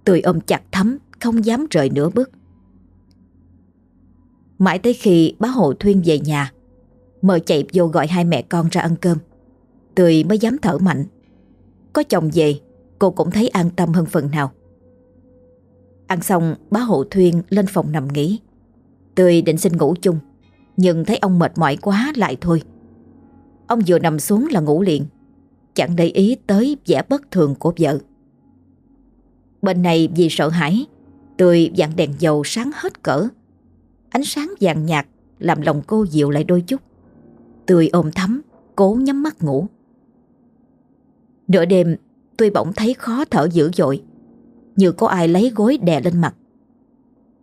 Tùy ôm chặt thấm, Không dám rời nửa bước. Mãi tới khi bá hộ Thuyên về nhà Mờ chạy vô gọi hai mẹ con ra ăn cơm. Tùy mới dám thở mạnh. Có chồng về Cô cũng thấy an tâm hơn phần nào. Ăn xong, bá hộ Thuyên lên phòng nằm nghỉ. Tươi định xin ngủ chung, Nhưng thấy ông mệt mỏi quá lại thôi. Ông vừa nằm xuống là ngủ liền, Chẳng để ý tới vẻ bất thường của vợ. Bên này vì sợ hãi, Tươi dặn đèn dầu sáng hết cỡ. Ánh sáng vàng nhạt Làm lòng cô dịu lại đôi chút. Tươi ôm thắm, Cố nhắm mắt ngủ. Nửa đêm Tươi bỗng thấy khó thở dữ dội Như có ai lấy gối đè lên mặt.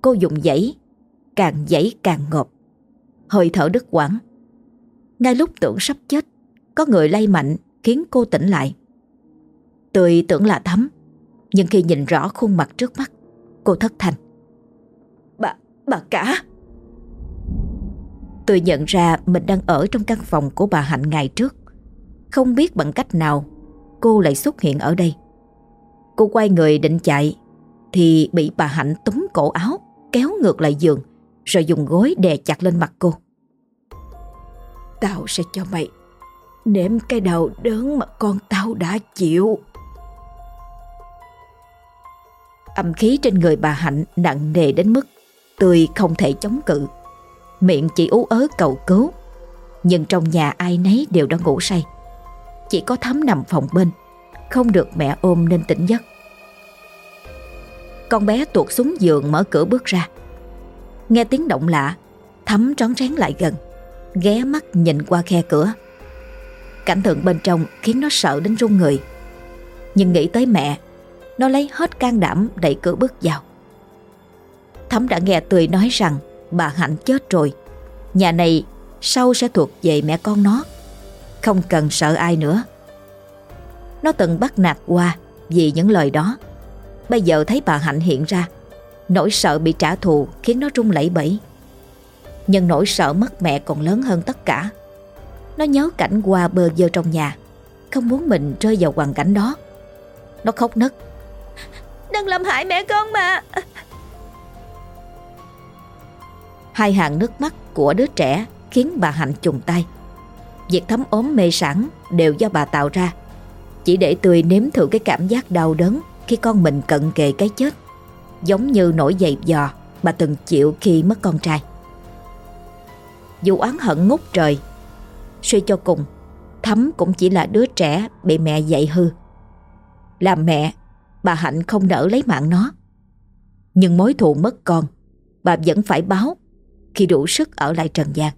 Cô dùng dãy Càng dãy càng ngộp. Hơi thở đứt quãng. Ngay lúc tưởng sắp chết Có người lay mạnh khiến cô tỉnh lại. Tươi tưởng là thấm Nhưng khi nhìn rõ khuôn mặt trước mắt Cô thất thành Bà, bà cả. Tôi nhận ra mình đang ở trong căn phòng của bà Hạnh ngày trước. Không biết bằng cách nào Cô lại xuất hiện ở đây. Cô quay người định chạy Thì bị bà Hạnh túm cổ áo Kéo ngược lại giường Rồi dùng gối đè chặt lên mặt cô. Tao sẽ cho mày Nếm cái đầu đớn mà con tao đã chịu. Âm khí trên người bà Hạnh nặng nề đến mức Tươi không thể chống cự. Miệng chỉ ú ớ cầu cứu Nhưng trong nhà ai nấy đều đã ngủ say chỉ có thắm nằm phòng bên, Không được mẹ ôm nên tỉnh giấc. Con bé tuột xuống giường mở cửa bước ra. Nghe tiếng động lạ, Thắm trón rén lại gần, Ghé mắt nhìn qua khe cửa. Cảnh tượng bên trong khiến nó sợ đến run người. Nhưng nghĩ tới mẹ, Nó lấy hết can đảm đẩy cửa bước vào. Thắm đã nghe Tươi nói rằng Bà Hạnh chết rồi. Nhà này sau sẽ thuộc về mẹ con nó. Không cần sợ ai nữa. Nó từng bắt nạt qua Vì những lời đó. Bây giờ thấy bà Hạnh hiện ra Nỗi sợ bị trả thù khiến nó run lẩy bẩy. Nhưng nỗi sợ mất mẹ còn lớn hơn tất cả. Nó nhớ cảnh qua bơ vơ trong nhà Không muốn mình rơi vào hoàn cảnh đó. Nó khóc nấc. Đừng làm hại mẹ con mà Hai hàng nước mắt của đứa trẻ khiến bà Hạnh trùng tay. Việc thấm ốm mê sản đều do bà tạo ra. Chỉ để tươi nếm thử cái cảm giác đau đớn Khi con mình cận kề cái chết, Giống như nỗi dày dò Bà từng chịu khi mất con trai. Dù oán hận ngút trời, Suy cho cùng, Thấm cũng chỉ là đứa trẻ Bị mẹ dạy hư. Làm mẹ, Bà Hạnh không nỡ lấy mạng nó. Nhưng mối thù mất con, Bà vẫn phải báo Khi đủ sức ở lại trần gian.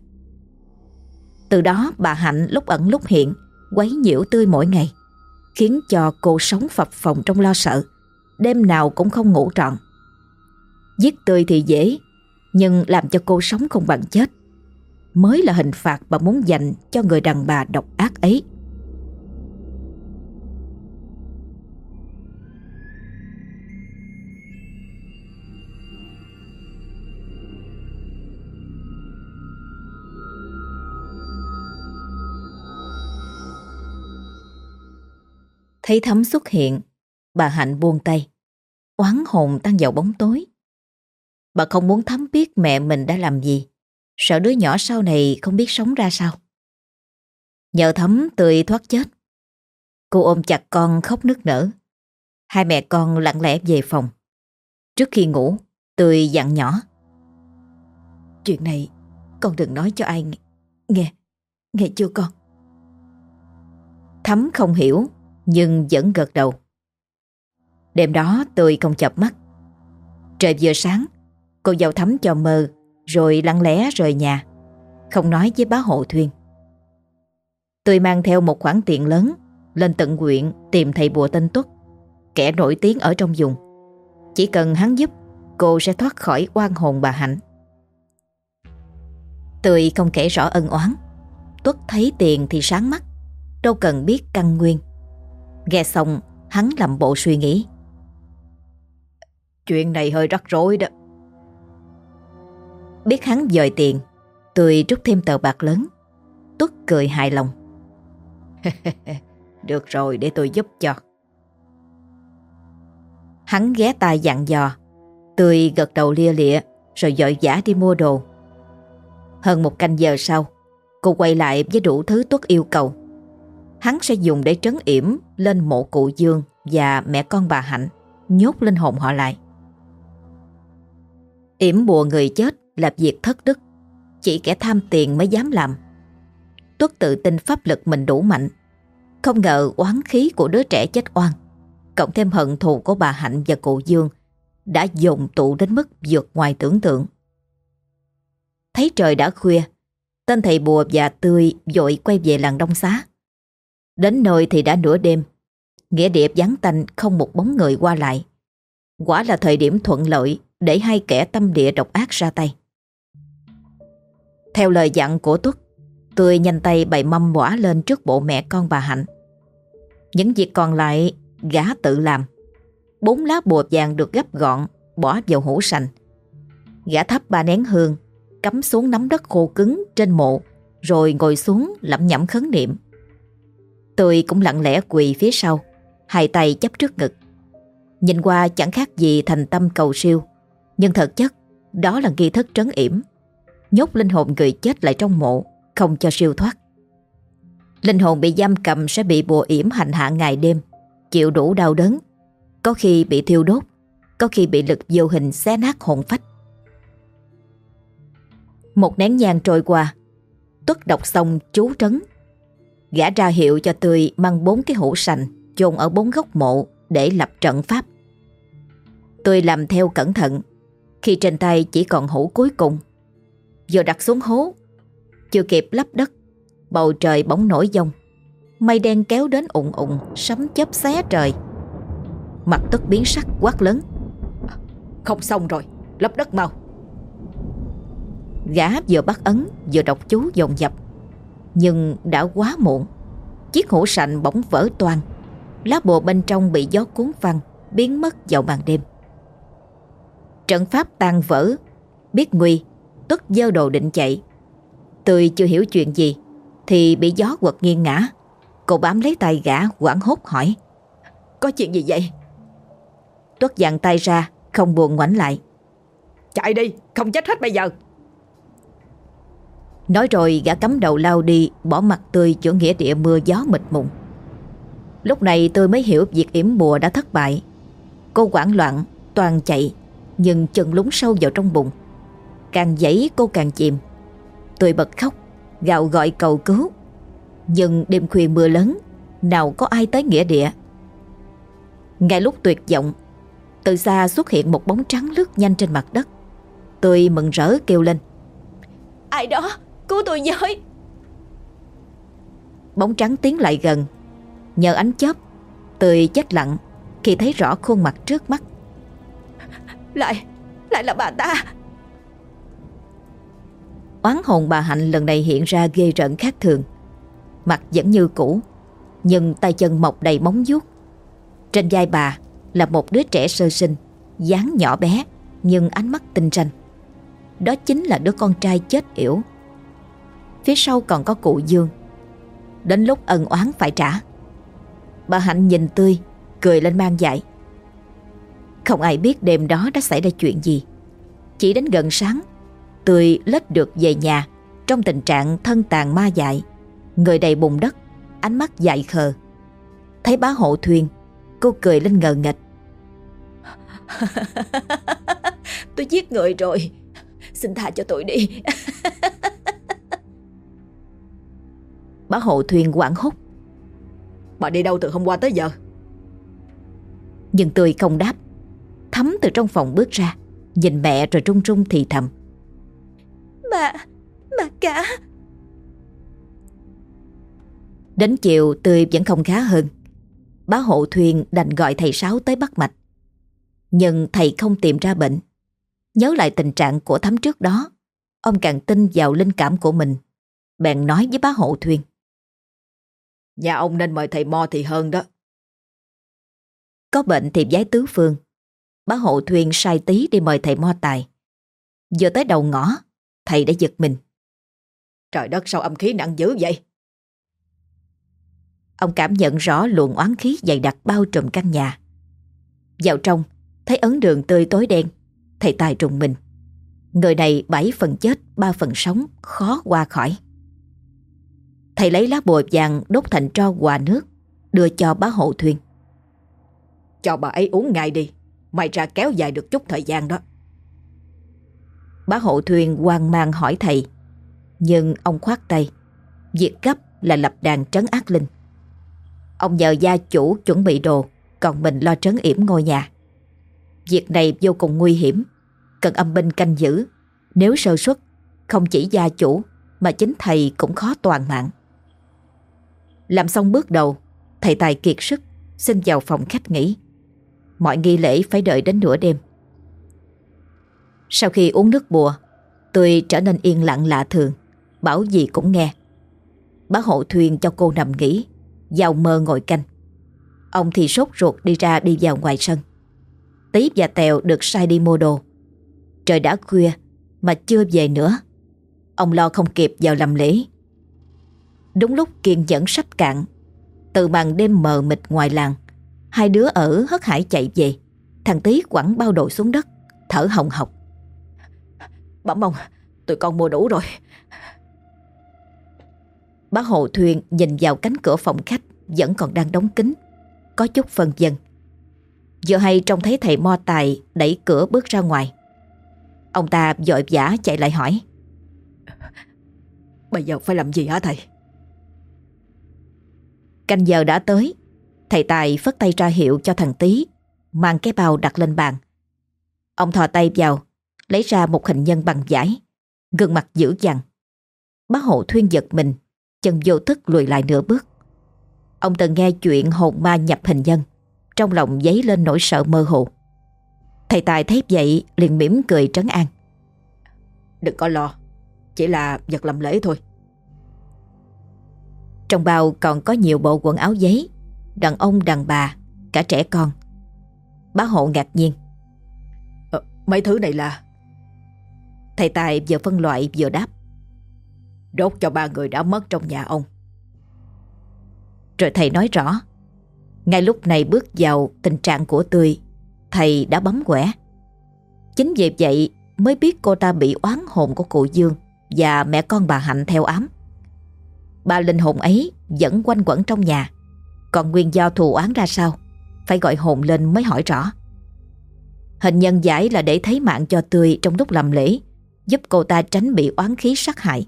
Từ đó bà Hạnh lúc ẩn lúc hiện, Quấy nhiễu tươi mỗi ngày, Khiến cho cô sống phập phòng trong lo sợ, Đêm nào cũng không ngủ trọn. Giết tươi thì dễ, Nhưng làm cho cô sống không bằng chết. Mới là hình phạt bà muốn dành cho người đàn bà độc ác ấy. Thấy thấm xuất hiện, bà Hạnh buông tay, oán hồn tan vào bóng tối. Bà không muốn thấm biết mẹ mình đã làm gì, sợ đứa nhỏ sau này không biết sống ra sao. Nhờ thấm tươi thoát chết. Cô ôm chặt con khóc nức nở. Hai mẹ con lặng lẽ về phòng. Trước khi ngủ, tươi dặn nhỏ. Chuyện này con đừng nói cho ai nghe. Nghe, nghe chưa con? Thấm không hiểu nhưng vẫn gật đầu. Đêm đó tôi không chập mắt. Trời vừa sáng, cô dâu thắm cho mơ rồi lặng lẽ rời nhà, không nói với bá hộ thuyền. Tôi mang theo một khoản tiền lớn lên tận huyện tìm thầy bùa tên Tuất, kẻ nổi tiếng ở trong vùng. Chỉ cần hắn giúp, cô sẽ thoát khỏi oan hồn bà Hạnh. Tôi không kể rõ ân oán, Tuất thấy tiền thì sáng mắt, đâu cần biết căn nguyên. Nghe xong hắn làm bộ suy nghĩ. Chuyện này hơi rắc rối đó. Biết hắn dời tiền Tôi rút thêm tờ bạc lớn. Tuất cười hài lòng. Được rồi để tôi giúp cho. Hắn ghé tai dặn dò. Tôi gật đầu lia lịa Rồi dội giả đi mua đồ. Hơn một canh giờ sau Cô quay lại với đủ thứ Tuất yêu cầu hắn sẽ dùng để trấn yểm lên mộ cụ Dương và mẹ con bà Hạnh, nhốt linh hồn họ lại. Yểm bùa người chết là việc thất đức, chỉ kẻ tham tiền mới dám làm. Tuất tự tin pháp lực mình đủ mạnh, không ngờ oán khí của đứa trẻ chết oan, cộng thêm hận thù của bà Hạnh và cụ Dương đã dồn tụ đến mức vượt ngoài tưởng tượng. Thấy trời đã khuya, tên thầy bùa và tươi dội quay về làng Đông Xá. Đến nơi thì đã nửa đêm, nghĩa điệp vắng tanh không một bóng người qua lại. Quả là thời điểm thuận lợi để hai kẻ tâm địa độc ác ra tay. Theo lời dặn của Tuất, Tươi nhanh tay bày mâm quả lên trước bộ mẹ con bà Hạnh. Những việc còn lại gã tự làm. Bốn lá bùa vàng được gấp gọn, bỏ vào hũ sành. Gã thắp ba nén hương, cắm xuống nắm đất khô cứng trên mộ, rồi ngồi xuống lẩm nhẩm khấn niệm. Tôi cũng lặng lẽ quỳ phía sau, hai tay chấp trước ngực. Nhìn qua chẳng khác gì thành tâm cầu siêu, nhưng thật chất đó là nghi thức trấn yểm, nhốt linh hồn người chết lại trong mộ, không cho siêu thoát. Linh hồn bị giam cầm sẽ bị bùa yểm hành hạ ngày đêm, chịu đủ đau đớn, có khi bị thiêu đốt, có khi bị lực vô hình xé nát hồn phách. Một nén nhang trôi qua, tuất đọc xong chú trấn Gã ra hiệu cho Tươi mang bốn cái hũ sành chôn ở bốn góc mộ để lập trận pháp. Tươi làm theo cẩn thận, khi trên tay chỉ còn hũ cuối cùng. Vừa đặt xuống hố, chưa kịp lấp đất, bầu trời bỗng nổi dông. Mây đen kéo đến ụng ụng, sấm chớp xé trời. Mặt tất biến sắc quát lớn. Không xong rồi, lấp đất mau. Gã vừa bắt ấn, vừa đọc chú dồn dập. Nhưng đã quá muộn, Chiếc hũ sành bỗng vỡ toang, Lá bùa bên trong bị gió cuốn văng, Biến mất vào màn đêm. Trận pháp tan vỡ, Biết nguy, Tuất dơ đồ định chạy. Tươi chưa hiểu chuyện gì, Thì bị gió quật nghiêng ngã cậu bám lấy tay gã quảng hốt hỏi, Có chuyện gì vậy? Tuất dặn tay ra, Không buồn ngoảnh lại, Chạy đi, không chết hết bây giờ. Nói rồi gã cắm đầu lao đi, Bỏ mặt tươi chỗ nghĩa địa mưa gió mịt mùng. Lúc này tôi mới hiểu việc yểm bùa đã thất bại. Cô quảng loạn, Toàn chạy, Nhưng chân lún sâu vào trong bụng. Càng giấy cô càng chìm. Tôi bật khóc Gạo gọi cầu cứu. Nhưng đêm khuya mưa lớn, Nào có ai tới nghĩa địa. Ngay lúc tuyệt vọng, Từ xa xuất hiện một bóng trắng lướt nhanh trên mặt đất. Tôi mừng rỡ kêu lên. Ai đó? Cứu tôi với. Bóng trắng tiến lại gần. Nhờ ánh chớp Tôi chết lặng Khi thấy rõ khuôn mặt trước mắt. Lại Lại là bà ta. Oán hồn bà Hạnh lần này hiện ra ghê rợn khác thường. Mặt vẫn như cũ Nhưng tay chân mọc đầy móng vuốt. Trên vai bà là một đứa trẻ sơ sinh dáng nhỏ bé Nhưng ánh mắt tinh ranh. Đó chính là đứa con trai chết yểu Phía sau còn có cụ Dương. Đến lúc ân oán phải trả, Bà Hạnh nhìn tươi, Cười lên mang dại Không ai biết đêm đó đã xảy ra chuyện gì. Chỉ đến gần sáng, Tươi lết được về nhà Trong tình trạng thân tàn ma dại, Người đầy bùn đất, Ánh mắt dại khờ. Thấy bá hộ thuyền, Cô cười lên ngờ nghịch Tôi giết người rồi. Xin tha cho tôi đi. Bá hộ thuyền quảng hốt Bà đi đâu từ hôm qua tới giờ? Nhưng Tươi không đáp. Thấm từ trong phòng bước ra Nhìn mẹ rồi trung trung thì thầm. Bà Bà cả. Đến chiều Tươi vẫn không khá hơn. Bá hộ thuyền đành gọi thầy Sáu tới bắt mạch. Nhưng thầy không tìm ra bệnh. Nhớ lại tình trạng của thắm trước đó Ông càng tin vào linh cảm của mình. Bèn nói với bá hộ thuyền Nhà ông nên mời thầy Mo thì hơn đó. Có bệnh thì giái tứ phương. Bá hộ thuyền sai tí đi mời thầy Mo Tài. Vừa tới đầu ngõ, Thầy đã giật mình. Trời đất, sao âm khí nặng dữ vậy? Ông cảm nhận rõ luồng oán khí dày đặc bao trùm căn nhà. Vào trong, Thấy ấn đường tươi tối đen, Thầy Tài trùng mình. Người này bảy phần chết, ba phần sống, Khó qua khỏi. Thầy lấy lá bùa vàng đốt thành tro quà nước Đưa cho bá hộ thuyền. Cho bà ấy uống ngay đi May ra kéo dài được chút thời gian đó. Bá hộ thuyền hoang mang hỏi thầy Nhưng ông khoát tay Việc gấp là lập đàn trấn ác linh. Ông nhờ gia chủ chuẩn bị đồ Còn mình lo trấn yểm ngôi nhà. Việc này vô cùng nguy hiểm Cần âm binh canh giữ. Nếu sơ suất Không chỉ gia chủ Mà chính thầy cũng khó toàn mạng làm xong bước đầu, Thầy Tài kiệt sức, Xin vào phòng khách nghỉ. Mọi nghi lễ phải đợi đến nửa đêm. Sau khi uống nước bùa, Tôi trở nên yên lặng lạ thường, Bảo gì cũng nghe. Bá hộ thuyền cho cô nằm nghỉ giàu mơ ngồi canh. Ông thì sốt ruột đi ra đi vào ngoài sân. Tí và Tèo được sai đi mua đồ. Trời đã khuya Mà chưa về nữa. Ông lo không kịp vào làm lễ Đúng lúc kiên nhẫn sắp cạn, Từ màn đêm mờ mịt ngoài làng, Hai đứa ở hất hải chạy về. Thằng Tý quẳng bao đồ xuống đất, Thở hồng hộc. Bẩm ông, Tụi con mua đủ rồi. Bá Hồ thuyền nhìn vào cánh cửa phòng khách Vẫn còn đang đóng kín, Có chút phân dân. Giờ hay trông thấy thầy Mo Tài Đẩy cửa bước ra ngoài. Ông ta dội vã chạy lại hỏi. Bây giờ phải làm gì hả thầy? Canh giờ đã tới. Thầy Tài phất tay ra hiệu cho thằng Tý, Mang cái bao đặt lên bàn. Ông thò tay vào, Lấy ra một hình nhân bằng giải Gương mặt dữ dằn. Bác hộ thuyên giật mình, Chân vô thức lùi lại nửa bước. Ông từng nghe chuyện hồn ma nhập hình nhân, Trong lòng dấy lên nỗi sợ mơ hồ. Thầy Tài thấy vậy liền mỉm cười trấn an. Đừng có lo, Chỉ là vật làm lễ thôi. Trong bao còn có nhiều bộ quần áo giấy Đàn ông đàn bà Cả trẻ con. Bá hộ ngạc nhiên. Ờ, Mấy thứ này là? Thầy Tài vừa phân loại vừa đáp. Đốt cho ba người đã mất trong nhà ông. Rồi thầy nói rõ Ngay lúc này bước vào tình trạng của Tươi Thầy đã bấm quẻ. Chính vì vậy mới biết cô ta bị oán hồn của cụ Dương và mẹ con bà Hạnh theo ám. Ba linh hồn ấy vẫn quanh quẩn trong nhà, còn nguyên do thù oán ra sao, phải gọi hồn lên mới hỏi rõ. Hình nhân giải là để thấy mạng cho tươi trong lúc làm lễ, giúp cô ta tránh bị oán khí sát hại.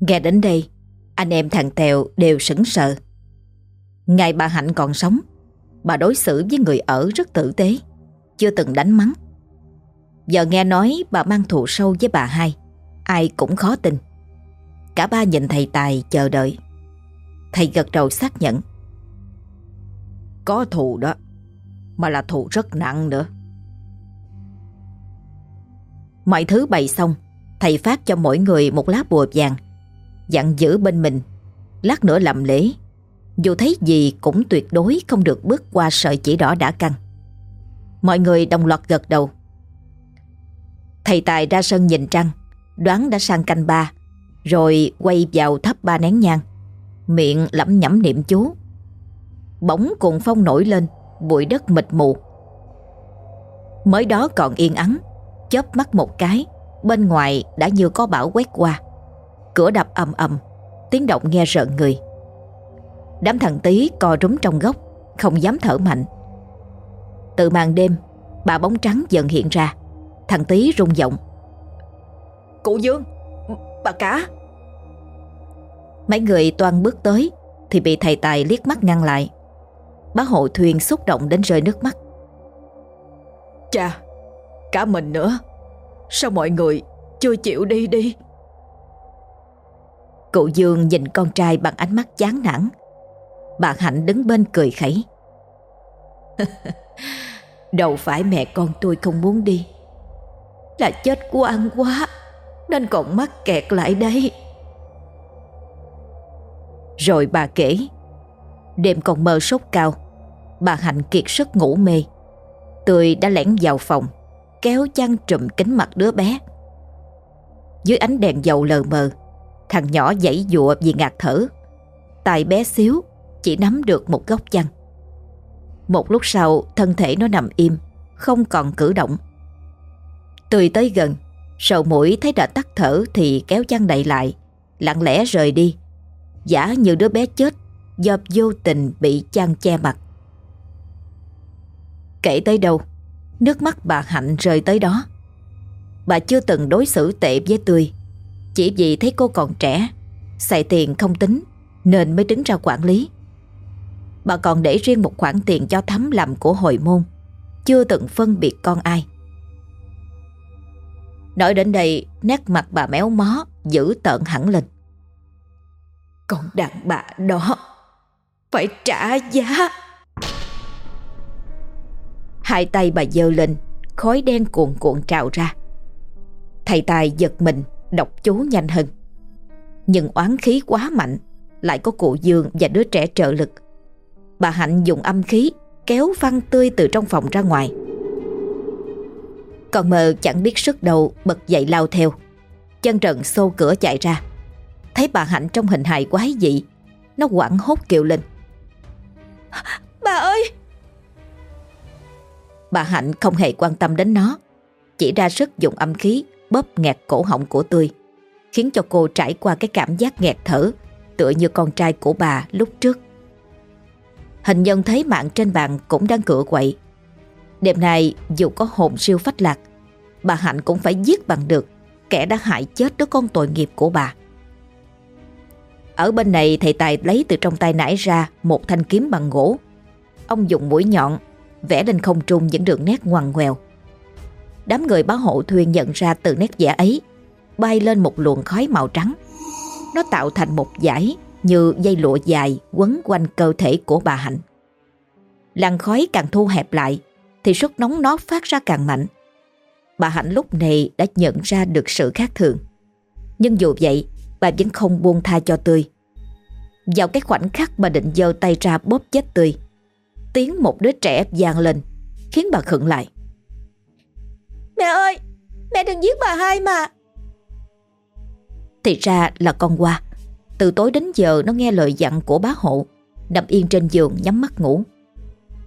Nghe đến đây, anh em thằng Tèo đều sững sờ. Ngày bà Hạnh còn sống, bà đối xử với người ở rất tử tế, chưa từng đánh mắng. Giờ nghe nói bà mang thù sâu với bà hai, ai cũng khó tin. Cả ba nhìn thầy Tài chờ đợi. Thầy gật đầu xác nhận. Có thù đó, mà là thù rất nặng nữa. Mọi thứ bày xong, thầy phát cho mỗi người một lá bùa vàng, dặn giữ bên mình. Lát nữa làm lễ, dù thấy gì cũng tuyệt đối không được bước qua sợi chỉ đỏ đã căng. Mọi người đồng loạt gật đầu. Thầy Tài ra sân nhìn trăng, đoán đã sang canh ba, rồi quay vào thắp ba nén nhang, miệng lẩm nhẩm niệm chú. bóng cuồng phong nổi lên, bụi đất mịt mù. Mới đó còn yên ắng, chớp mắt một cái, bên ngoài đã như có bão quét qua. Cửa đập ầm ầm, tiếng động nghe rợn người. Đám thằng tí co rúm trong góc, không dám thở mạnh. Từ màn đêm, bà bóng trắng dần hiện ra. Thằng tí rung giọng. Cụ Dương, bà cả. Mấy người toàn bước tới thì bị thầy Tài liếc mắt ngăn lại. Bá hộ thuyền xúc động đến rơi nước mắt. Cha, cả mình nữa. Sao mọi người chưa chịu đi đi? Cụ Dương nhìn con trai bằng ánh mắt chán nản. Bà Hạnh đứng bên cười khẩy. Đâu phải mẹ con tôi không muốn đi. Là chết quan quá, nên còn mắc kẹt lại đây. Rồi bà kể, đêm còn mơ sốt cao, bà Hạnh kiệt sức ngủ mê. Tươi đã lẻn vào phòng, kéo chăn trùm kính mặt đứa bé. Dưới ánh đèn dầu lờ mờ, thằng nhỏ dãy dụa vì ngạt thở. Tài bé xíu, chỉ nắm được một góc chăn. Một lúc sau, thân thể nó nằm im, không còn cử động. Tươi tới gần, sầu mũi thấy đã tắt thở thì kéo chăn đậy lại, lặng lẽ rời đi. Giả như đứa bé chết do vô tình bị chăn che mặt. Kể tới đâu, nước mắt bà Hạnh rơi tới đó. Bà chưa từng đối xử tệ với Tươi, chỉ vì thấy cô còn trẻ, xài tiền không tính nên mới đứng ra quản lý. Bà còn để riêng một khoản tiền cho thắm làm của hội môn, chưa từng phân biệt con ai. Nói đến đây, nét mặt bà méo mó, dữ tợn hẳn lên. Con đàn bà đó phải trả giá. Hai tay bà giơ lên, khói đen cuồn cuộn trào ra. Thầy Tài giật mình, đọc chú nhanh hơn. Nhưng oán khí quá mạnh, lại có cụ Dương và đứa trẻ trợ lực. Bà Hạnh dùng âm khí kéo văn tươi từ trong phòng ra ngoài. Còn mờ chẳng biết sức đầu bật dậy lao theo. Chân trần xô cửa chạy ra. Thấy bà Hạnh trong hình hài quái dị, nó quảng hốt kêu lên. Bà ơi! Bà Hạnh không hề quan tâm đến nó, chỉ ra sức dùng âm khí bóp nghẹt cổ họng của Tươi, khiến cho cô trải qua cái cảm giác nghẹt thở, tựa như con trai của bà lúc trước. Hình nhân thấy mạng trên bàn cũng đang cựa quậy. Đêm nay dù có hồn siêu phách lạc, bà Hạnh cũng phải giết bằng được kẻ đã hại chết đứa con tội nghiệp của bà. Ở bên này thầy Tài lấy từ trong tay nải ra một thanh kiếm bằng gỗ. Ông dùng mũi nhọn vẽ lên không trung những đường nét ngoằn ngoèo. Đám người báo hộ thuyền nhận ra từ nét vẽ ấy bay lên một luồng khói màu trắng. Nó tạo thành một dải như dây lụa dài quấn quanh cơ thể của bà Hạnh. Làn khói càng thu hẹp lại thì sức nóng nó phát ra càng mạnh. Bà Hạnh lúc này đã nhận ra được sự khác thường. Nhưng dù vậy, bà vẫn không buông tha cho Tươi. Vào cái khoảnh khắc bà định giơ tay ra bóp chết Tươi, tiếng một đứa trẻ vang lên, khiến bà khựng lại. Mẹ ơi, mẹ đừng giết bà hai mà. Thì ra là con qua. Từ tối đến giờ nó nghe lời dặn của bá hộ, nằm yên trên giường nhắm mắt ngủ.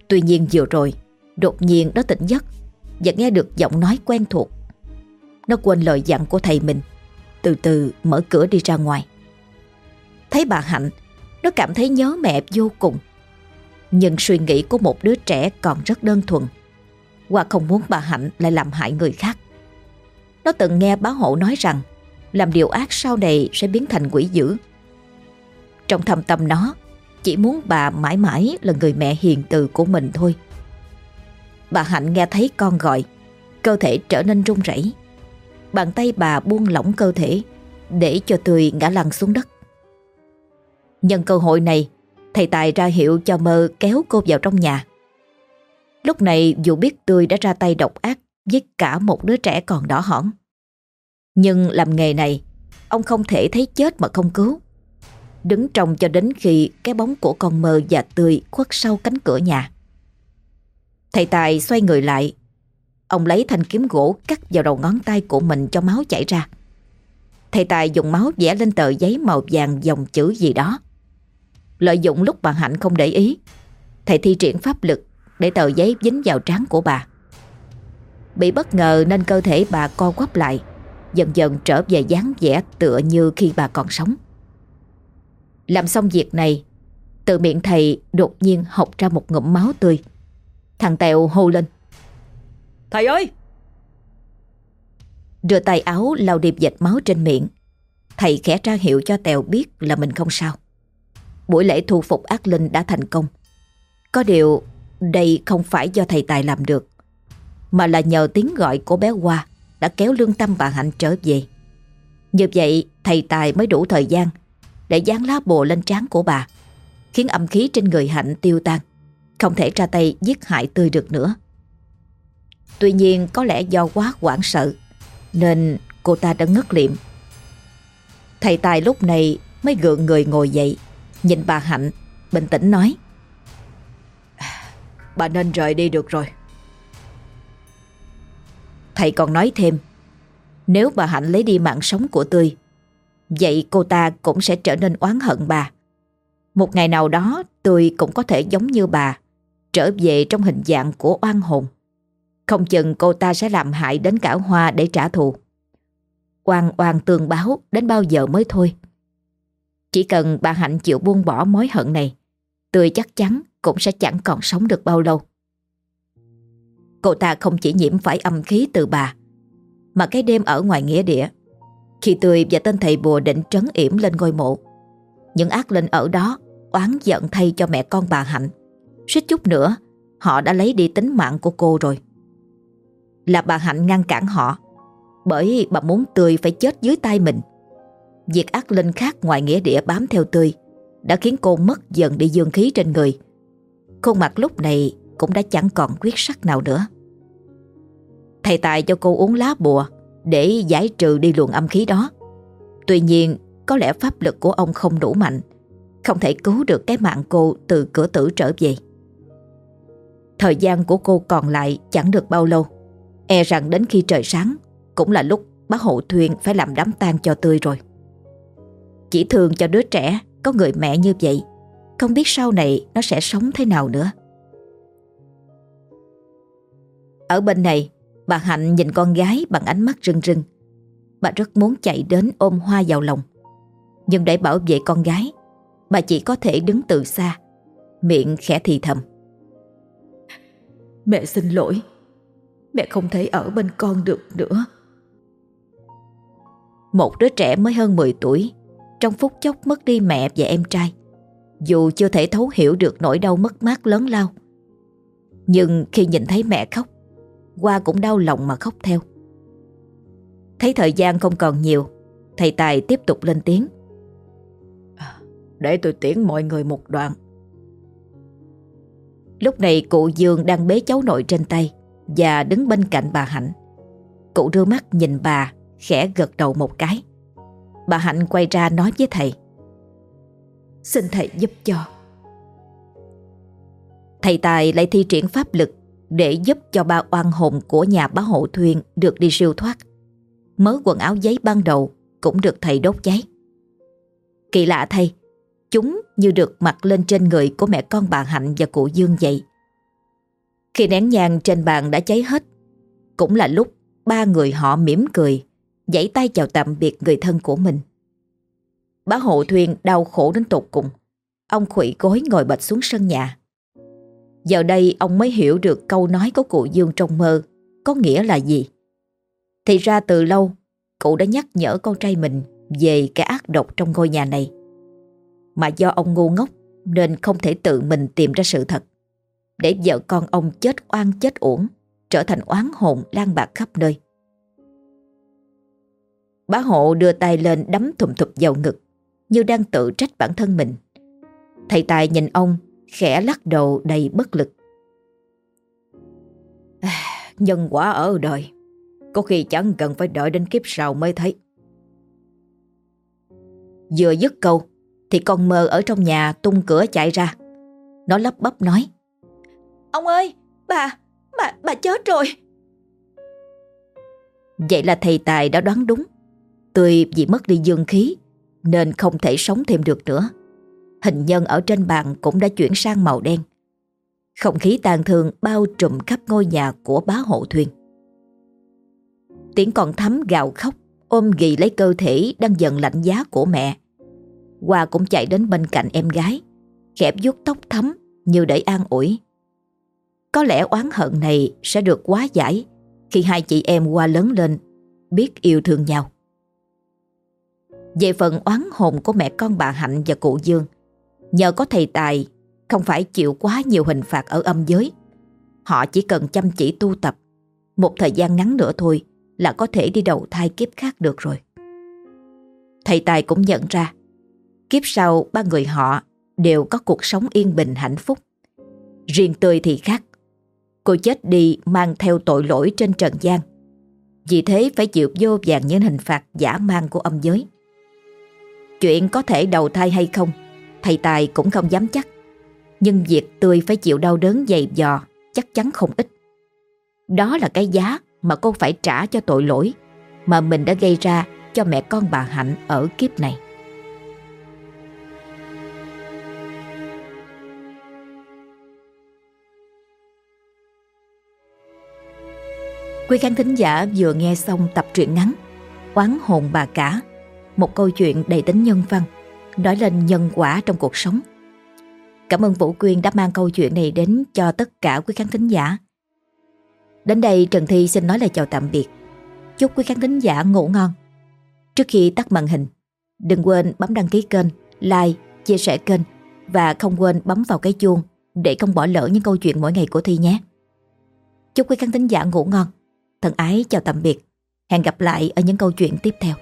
Tuy nhiên vừa rồi, đột nhiên nó tỉnh giấc và nghe được giọng nói quen thuộc. Nó quên lời dặn của thầy mình từ từ mở cửa đi ra ngoài. Thấy bà Hạnh, Nó cảm thấy nhớ mẹ vô cùng. Nhưng suy nghĩ của một đứa trẻ còn rất đơn thuần. Hoa không muốn bà Hạnh lại làm hại người khác. Nó từng nghe báo hộ nói rằng, Làm điều ác sau này sẽ biến thành quỷ dữ. Trong thâm tâm nó, Chỉ muốn bà mãi mãi là người mẹ hiền từ của mình thôi. Bà Hạnh nghe thấy con gọi, Cơ thể trở nên run rẩy. Bàn tay bà buông lỏng cơ thể, Để cho Tươi ngã lăn xuống đất. Nhân cơ hội này, Thầy Tài ra hiệu cho mơ kéo cô vào trong nhà. Lúc này, dù biết Tươi đã ra tay độc ác Giết cả một đứa trẻ còn đỏ hỏn, Nhưng làm nghề này, Ông không thể thấy chết mà không cứu. Đứng trông cho đến khi Cái bóng của con mơ và Tươi khuất sau cánh cửa nhà. Thầy Tài xoay người lại Ông lấy thanh kiếm gỗ cắt vào đầu ngón tay của mình cho máu chảy ra. Thầy Tài dùng máu vẽ lên tờ giấy màu vàng dòng chữ gì đó. Lợi dụng lúc bà Hạnh không để ý, Thầy thi triển pháp lực Để tờ giấy dính vào trán của bà. Bị bất ngờ nên cơ thể bà co quắp lại, Dần dần trở về dáng vẻ tựa như khi bà còn sống. Làm xong việc này, Từ miệng thầy đột nhiên học ra một ngụm máu tươi. Thằng Tèo hô lên. Thầy ơi! Đưa tay áo, lau điệp dịch máu trên miệng. Thầy khẽ ra hiệu cho Tèo biết là mình không sao. Buổi lễ thu phục ác linh đã thành công. Có điều, đây không phải do thầy Tài làm được, Mà là nhờ tiếng gọi của bé Hoa Đã kéo lương tâm bà Hạnh trở về. Như vậy, thầy Tài mới đủ thời gian Để dán lá bồ lên trán của bà, Khiến âm khí trên người Hạnh tiêu tan, Không thể ra tay giết hại tươi được nữa. Tuy nhiên có lẽ do quá hoảng sợ, Nên cô ta đã ngất liệm. Thầy Tài lúc này mới gượng người ngồi dậy, Nhìn bà Hạnh, Bình tĩnh nói, Bà nên rời đi được rồi. Thầy còn nói thêm, Nếu bà Hạnh lấy đi mạng sống của Tươi Vậy cô ta cũng sẽ trở nên oán hận bà. Một ngày nào đó tôi cũng có thể giống như bà, Trở về trong hình dạng của oan hồn. Không chừng cô ta sẽ làm hại đến cả Hoa để trả thù Oan oan tương báo đến bao giờ mới thôi Chỉ cần bà Hạnh chịu buông bỏ mối hận này Tươi chắc chắn cũng sẽ chẳng còn sống được bao lâu. Cô ta không chỉ nhiễm phải âm khí từ bà, mà cái đêm ở ngoài nghĩa địa, khi Tươi và tên thầy bùa định trấn yểm lên ngôi mộ, những ác linh ở đó oán giận thay cho mẹ con bà Hạnh. Suýt chút nữa, họ đã lấy đi tính mạng của cô rồi. Là bà Hạnh ngăn cản họ, bởi bà muốn Tươi phải chết dưới tay mình. Việc ác linh khác ngoài nghĩa địa bám theo Tươi đã khiến cô mất dần đi dương khí trên người, Khuôn mặt lúc này cũng đã chẳng còn quyết sắc nào nữa. Thầy Tài cho cô uống lá bùa để giải trừ đi luồng âm khí đó. Tuy nhiên, có lẽ pháp lực của ông không đủ mạnh, không thể cứu được cái mạng cô từ cửa tử trở về. Thời gian của cô còn lại chẳng được bao lâu. E rằng đến khi trời sáng, cũng là lúc bác hộ thuyền phải làm đám tang cho tươi rồi. Chỉ thường cho đứa trẻ có người mẹ như vậy, không biết sau này nó sẽ sống thế nào nữa. Ở bên này, Bà Hạnh nhìn con gái bằng ánh mắt rưng rưng. Bà rất muốn chạy đến ôm hoa vào lòng. Nhưng để bảo vệ con gái, Bà chỉ có thể đứng từ xa, Miệng khẽ thì thầm. Mẹ xin lỗi. Mẹ không thể ở bên con được nữa Một đứa trẻ mới hơn 10 tuổi Trong phút chốc mất đi mẹ và em trai dù chưa thể thấu hiểu được nỗi đau mất mát lớn lao. Nhưng khi nhìn thấy mẹ khóc, Hoa cũng đau lòng mà khóc theo. Thấy thời gian không còn nhiều, thầy Tài tiếp tục lên tiếng. Để tôi tiễn mọi người một đoạn. Lúc này cụ Dương đang bế cháu nội trên tay và đứng bên cạnh bà Hạnh. Cụ đưa mắt nhìn bà, khẽ gật đầu một cái. Bà Hạnh quay ra nói với thầy. Xin thầy giúp cho Thầy Tài lại thi triển pháp lực Để giúp cho ba oan hồn của nhà bá hộ thuyền Được đi siêu thoát Mớ quần áo giấy ban đầu Cũng được thầy đốt cháy Kỳ lạ thay Chúng như được mặc lên trên người của mẹ con bà Hạnh và cụ Dương vậy khi nén nhang trên bàn đã cháy hết Cũng là lúc ba người họ mỉm cười, giãy tay chào tạm biệt người thân của mình. Bá hộ thuyền đau khổ đến tột cùng. Ông khủy gối ngồi bệt xuống sân nhà. Giờ đây ông mới hiểu được câu nói của cụ Dương trong mơ có nghĩa là gì. Thì ra từ lâu, cụ đã nhắc nhở con trai mình về cái ác độc trong ngôi nhà này. Mà do ông ngu ngốc nên không thể tự mình tìm ra sự thật. Để vợ con ông chết oan chết uổng, trở thành oán hồn lan bạc khắp nơi. Bá hộ đưa tay lên đấm thùm thụp vào ngực, như đang tự trách bản thân mình. Thầy Tài nhìn ông, khẽ lắc đầu đầy bất lực. Nhân quả ở đời, có khi chẳng cần phải đợi đến kiếp sau mới thấy. Vừa dứt câu, thì con mơ ở trong nhà tung cửa chạy ra. Nó lắp bắp nói. Ông ơi, bà, bà, bà chết rồi. Vậy là thầy Tài đã đoán đúng. Tôi vì mất đi dương khí nên không thể sống thêm được nữa. Hình nhân ở trên bàn cũng đã chuyển sang màu đen. Không khí tàn thương bao trùm khắp ngôi nhà của bá hộ thuyền. Tiếng còn thấm gào khóc ôm ghì lấy cơ thể đang dần lạnh giá của mẹ. Hoa cũng chạy đến bên cạnh em gái, khẽ vuốt tóc thấm như để an ủi. Có lẽ oán hận này sẽ được quá giải khi hai chị em qua lớn lên, biết yêu thương nhau. Về phần oán hồn của mẹ con bà Hạnh và cụ Dương, nhờ có thầy Tài không phải chịu quá nhiều hình phạt ở âm giới. Họ chỉ cần chăm chỉ tu tập, một thời gian ngắn nữa thôi là có thể đi đầu thai kiếp khác được rồi. Thầy Tài cũng nhận ra, kiếp sau ba người họ đều có cuộc sống yên bình hạnh phúc. Riêng Tươi thì khác, cô chết đi mang theo tội lỗi trên trần gian. Vì thế phải chịu vô vàng những hình phạt giả mang của âm giới. Chuyện có thể đầu thai hay không, thầy Tài cũng không dám chắc. Nhưng việc Tươi phải chịu đau đớn dày dò chắc chắn không ít. Đó là cái giá mà cô phải trả cho tội lỗi mà mình đã gây ra cho mẹ con bà Hạnh ở kiếp này. Quý khán thính giả vừa nghe xong tập truyện ngắn Oán hồn bà cả Một câu chuyện đầy tính nhân văn Nói lên nhân quả trong cuộc sống. Cảm ơn Vũ Quyên đã mang câu chuyện này đến cho tất cả quý khán thính giả. Đến đây Trần Thi xin nói lời chào tạm biệt. Chúc quý khán thính giả ngủ ngon. Trước khi tắt màn hình Đừng quên bấm đăng ký kênh, like, chia sẻ kênh Và không quên bấm vào cái chuông Để không bỏ lỡ những câu chuyện mỗi ngày của Thi nhé. Chúc quý khán thính giả ngủ ngon. Thân ái chào tạm biệt. Hẹn gặp lại ở những câu chuyện tiếp theo.